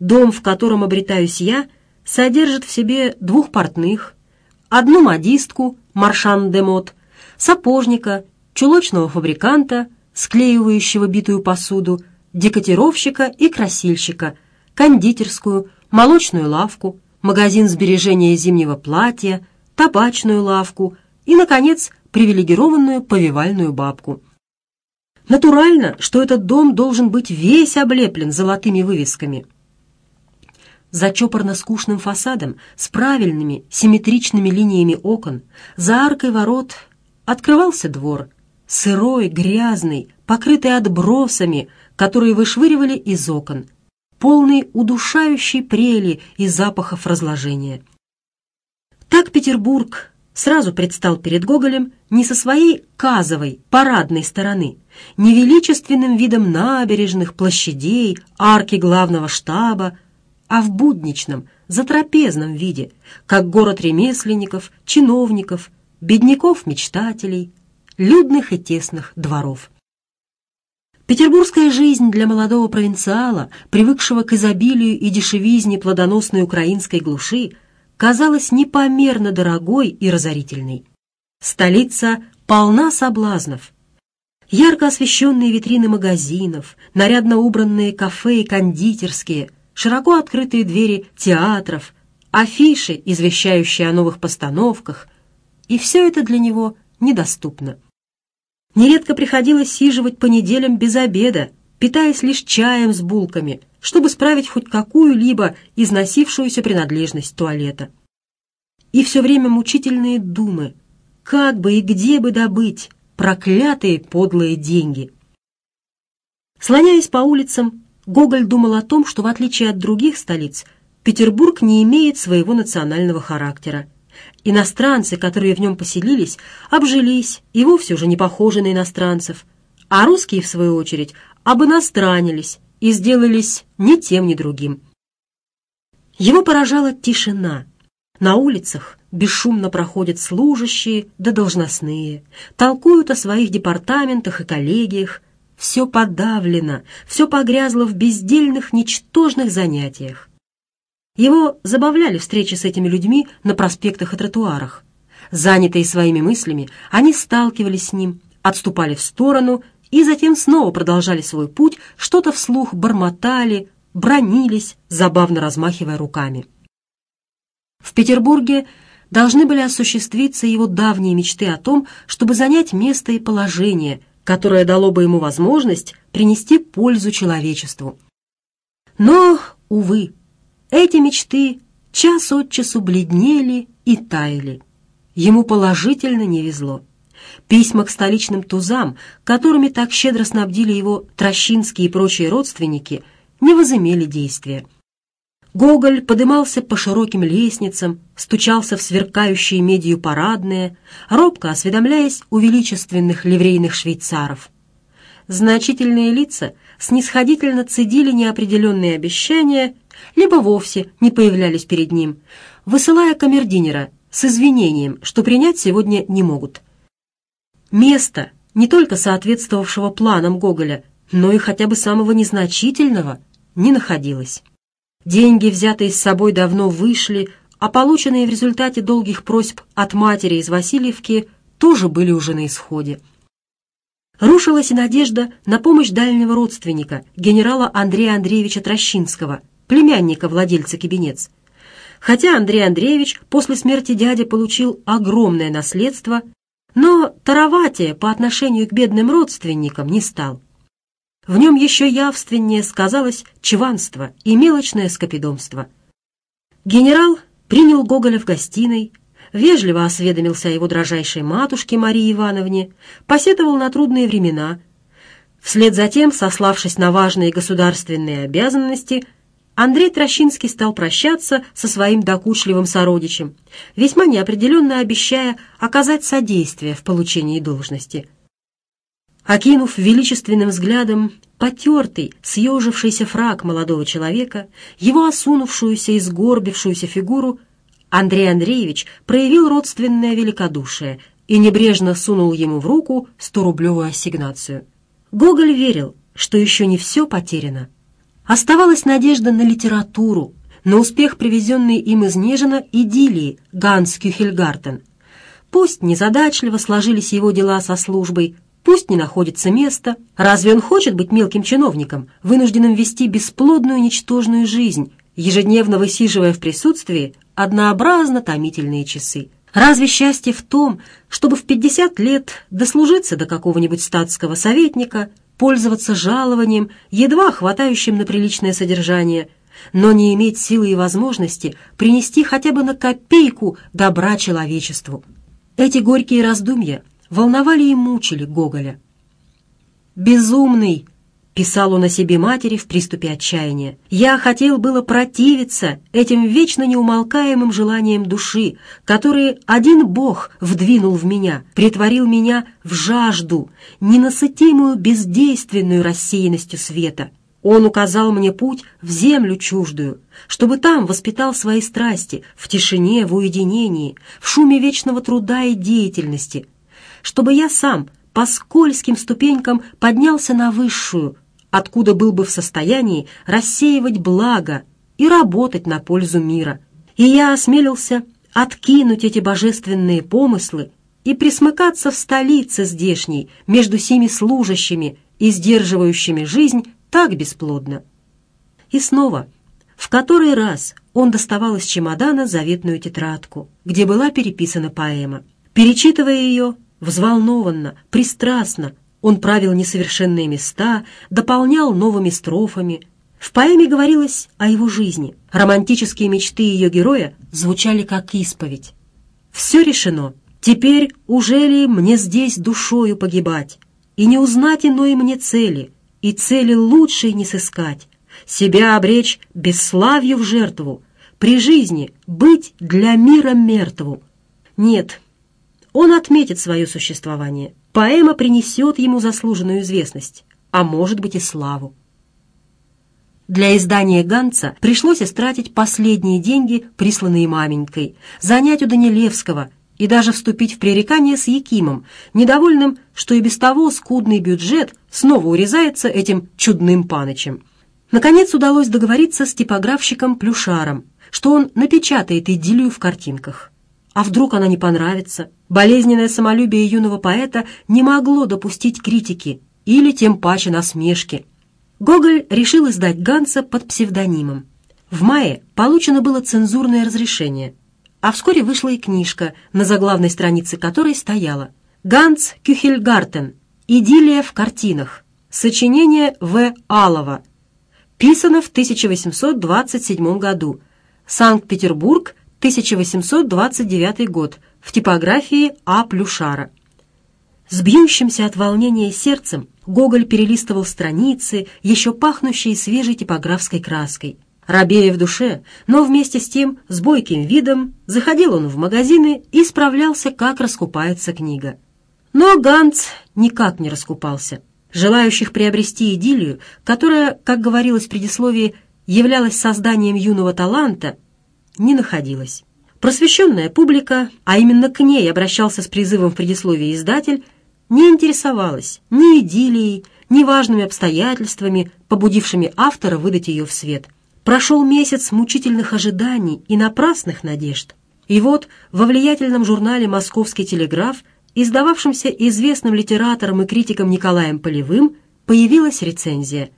S1: Дом, в котором обретаюсь я, содержит в себе двух портных, одну модистку, маршан де мод, сапожника, чулочного фабриканта, склеивающего битую посуду, декотировщика и красильщика, кондитерскую, молочную лавку, магазин сбережения зимнего платья, табачную лавку и, наконец, привилегированную повивальную бабку – Натурально, что этот дом должен быть весь облеплен золотыми вывесками. За чопорно-скучным фасадом, с правильными, симметричными линиями окон, за аркой ворот открывался двор, сырой, грязный, покрытый отбросами, которые вышвыривали из окон, полный удушающей прели и запахов разложения. Так Петербург сразу предстал перед Гоголем не со своей казовой, парадной стороны, не величественным видом набережных, площадей, арки главного штаба, а в будничном, затрапезном виде, как город ремесленников, чиновников, бедняков-мечтателей, людных и тесных дворов. Петербургская жизнь для молодого провинциала, привыкшего к изобилию и дешевизне плодоносной украинской глуши – казалась непомерно дорогой и разорительной. Столица полна соблазнов. Ярко освещенные витрины магазинов, нарядно убранные кафе и кондитерские, широко открытые двери театров, афиши, извещающие о новых постановках. И все это для него недоступно. Нередко приходилось сиживать по неделям без обеда, питаясь лишь чаем с булками, чтобы справить хоть какую-либо износившуюся принадлежность туалета. И все время мучительные думы, как бы и где бы добыть проклятые подлые деньги. Слоняясь по улицам, Гоголь думал о том, что в отличие от других столиц, Петербург не имеет своего национального характера. Иностранцы, которые в нем поселились, обжились и вовсе уже не похожи на иностранцев, а русские, в свою очередь, обынастранились и сделались ни тем, ни другим. Его поражала тишина. На улицах бесшумно проходят служащие да должностные, толкуют о своих департаментах и коллегиях. Все подавлено, все погрязло в бездельных, ничтожных занятиях. Его забавляли встречи с этими людьми на проспектах и тротуарах. Занятые своими мыслями, они сталкивались с ним, отступали в сторону и затем снова продолжали свой путь, что-то вслух бормотали, бронились, забавно размахивая руками. В Петербурге должны были осуществиться его давние мечты о том, чтобы занять место и положение, которое дало бы ему возможность принести пользу человечеству. Но, увы, эти мечты час от часу бледнели и таяли. Ему положительно не везло. Письма к столичным тузам, которыми так щедро снабдили его Трощинские и прочие родственники, не возымели действия. Гоголь подымался по широким лестницам, стучался в сверкающие медью парадные, робко осведомляясь у величественных ливрейных швейцаров. Значительные лица снисходительно цедили неопределенные обещания, либо вовсе не появлялись перед ним, высылая камердинера с извинением, что принять сегодня не могут – место, не только соответствовавшего планам Гоголя, но и хотя бы самого незначительного, не находилось. Деньги, взятые с собой, давно вышли, а полученные в результате долгих просьб от матери из Васильевки тоже были уже на исходе. Рушилась и надежда на помощь дальнего родственника, генерала Андрея Андреевича Трощинского, племянника владельца кабинец. Хотя Андрей Андреевич после смерти дяди получил огромное наследство – но тароватия по отношению к бедным родственникам не стал. В нем еще явственнее сказалось чванство и мелочное скопидомство. Генерал принял Гоголя в гостиной, вежливо осведомился о его дрожайшей матушке Марии Ивановне, посетовал на трудные времена. Вслед за тем, сославшись на важные государственные обязанности, Андрей Трощинский стал прощаться со своим докучливым сородичем, весьма неопределенно обещая оказать содействие в получении должности. Окинув величественным взглядом потертый, съежившийся фраг молодого человека, его осунувшуюся и сгорбившуюся фигуру, Андрей Андреевич проявил родственное великодушие и небрежно сунул ему в руку сторублевую ассигнацию. Гоголь верил, что еще не все потеряно. Оставалась надежда на литературу, на успех, привезенный им из Нежина, идиллии Ганс Кюхельгартен. Пусть незадачливо сложились его дела со службой, пусть не находится место, Разве он хочет быть мелким чиновником, вынужденным вести бесплодную ничтожную жизнь, ежедневно высиживая в присутствии однообразно томительные часы? Разве счастье в том, чтобы в 50 лет дослужиться до какого-нибудь статского советника – пользоваться жалованием, едва хватающим на приличное содержание, но не иметь силы и возможности принести хотя бы на копейку добра человечеству. Эти горькие раздумья волновали и мучили Гоголя. «Безумный!» писал он о себе матери в приступе отчаяния. «Я хотел было противиться этим вечно неумолкаемым желаниям души, которые один Бог вдвинул в меня, притворил меня в жажду, ненасытимую бездейственную рассеянностью света. Он указал мне путь в землю чуждую, чтобы там воспитал свои страсти, в тишине, в уединении, в шуме вечного труда и деятельности, чтобы я сам по скользким ступенькам поднялся на высшую, откуда был бы в состоянии рассеивать благо и работать на пользу мира. И я осмелился откинуть эти божественные помыслы и присмыкаться в столице здешней между сими служащими и сдерживающими жизнь так бесплодно. И снова, в который раз он доставал из чемодана заветную тетрадку, где была переписана поэма. Перечитывая ее, взволнованно, пристрастно, он правил несовершенные места, дополнял новыми строфами. В поэме говорилось о его жизни. Романтические мечты ее героя звучали как исповедь. «Все решено. Теперь уже ли мне здесь душою погибать? И не узнать иной мне цели, и цели лучшей не сыскать. Себя обречь бесславью в жертву, при жизни быть для мира мертву. Нет, он отметит свое существование поэма принесет ему заслуженную известность, а может быть и славу. Для издания Ганца пришлось истратить последние деньги, присланные маменькой, занять у Данилевского и даже вступить в пререкание с Якимом, недовольным, что и без того скудный бюджет снова урезается этим чудным панычем. Наконец удалось договориться с типографщиком Плюшаром, что он напечатает идиллию в картинках. А вдруг она не понравится? Болезненное самолюбие юного поэта не могло допустить критики или тем паче насмешки. Гоголь решил издать Ганса под псевдонимом. В мае получено было цензурное разрешение, а вскоре вышла и книжка, на заглавной странице которой стояла «Ганс Кюхельгартен. Идиллия в картинах. Сочинение В. Алова. Писано в 1827 году. Санкт-Петербург, 1829 год, в типографии А. Плюшара. С бьющимся от волнения сердцем Гоголь перелистывал страницы, еще пахнущие свежей типографской краской. Рабея в душе, но вместе с тем с бойким видом заходил он в магазины и справлялся, как раскупается книга. Но Ганс никак не раскупался. Желающих приобрести идиллию, которая, как говорилось в предисловии, являлась созданием юного таланта, не находилось. Просвещенная публика, а именно к ней обращался с призывом в предисловии издатель, не интересовалась ни идиллией, ни важными обстоятельствами, побудившими автора выдать ее в свет. Прошел месяц мучительных ожиданий и напрасных надежд. И вот во влиятельном журнале «Московский телеграф», издававшемся известным литератором и критиком Николаем Полевым, появилась рецензия.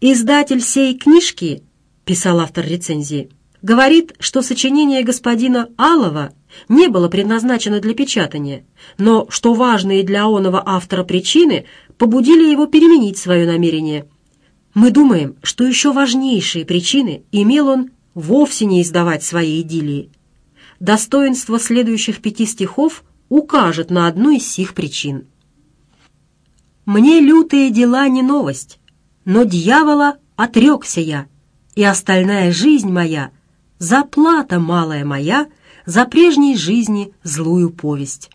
S1: «Издатель сей книжки», — писал автор рецензии, — говорит, что сочинение господина Алова не было предназначено для печатания, но что важные для оного автора причины побудили его переменить свое намерение. Мы думаем, что еще важнейшие причины имел он вовсе не издавать свои идиллии. Достоинство следующих пяти стихов укажет на одну из сих причин. «Мне лютые дела не новость, но дьявола отрекся я, и остальная жизнь моя — заплата, малая моя, за прежней жизни злую повесть.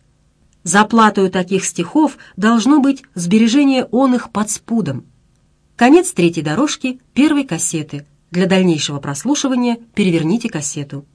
S1: Заплатою таких стихов должно быть сбережение он их под спудом. Конец третьей дорожки первой кассеты. Для дальнейшего прослушивания переверните кассету.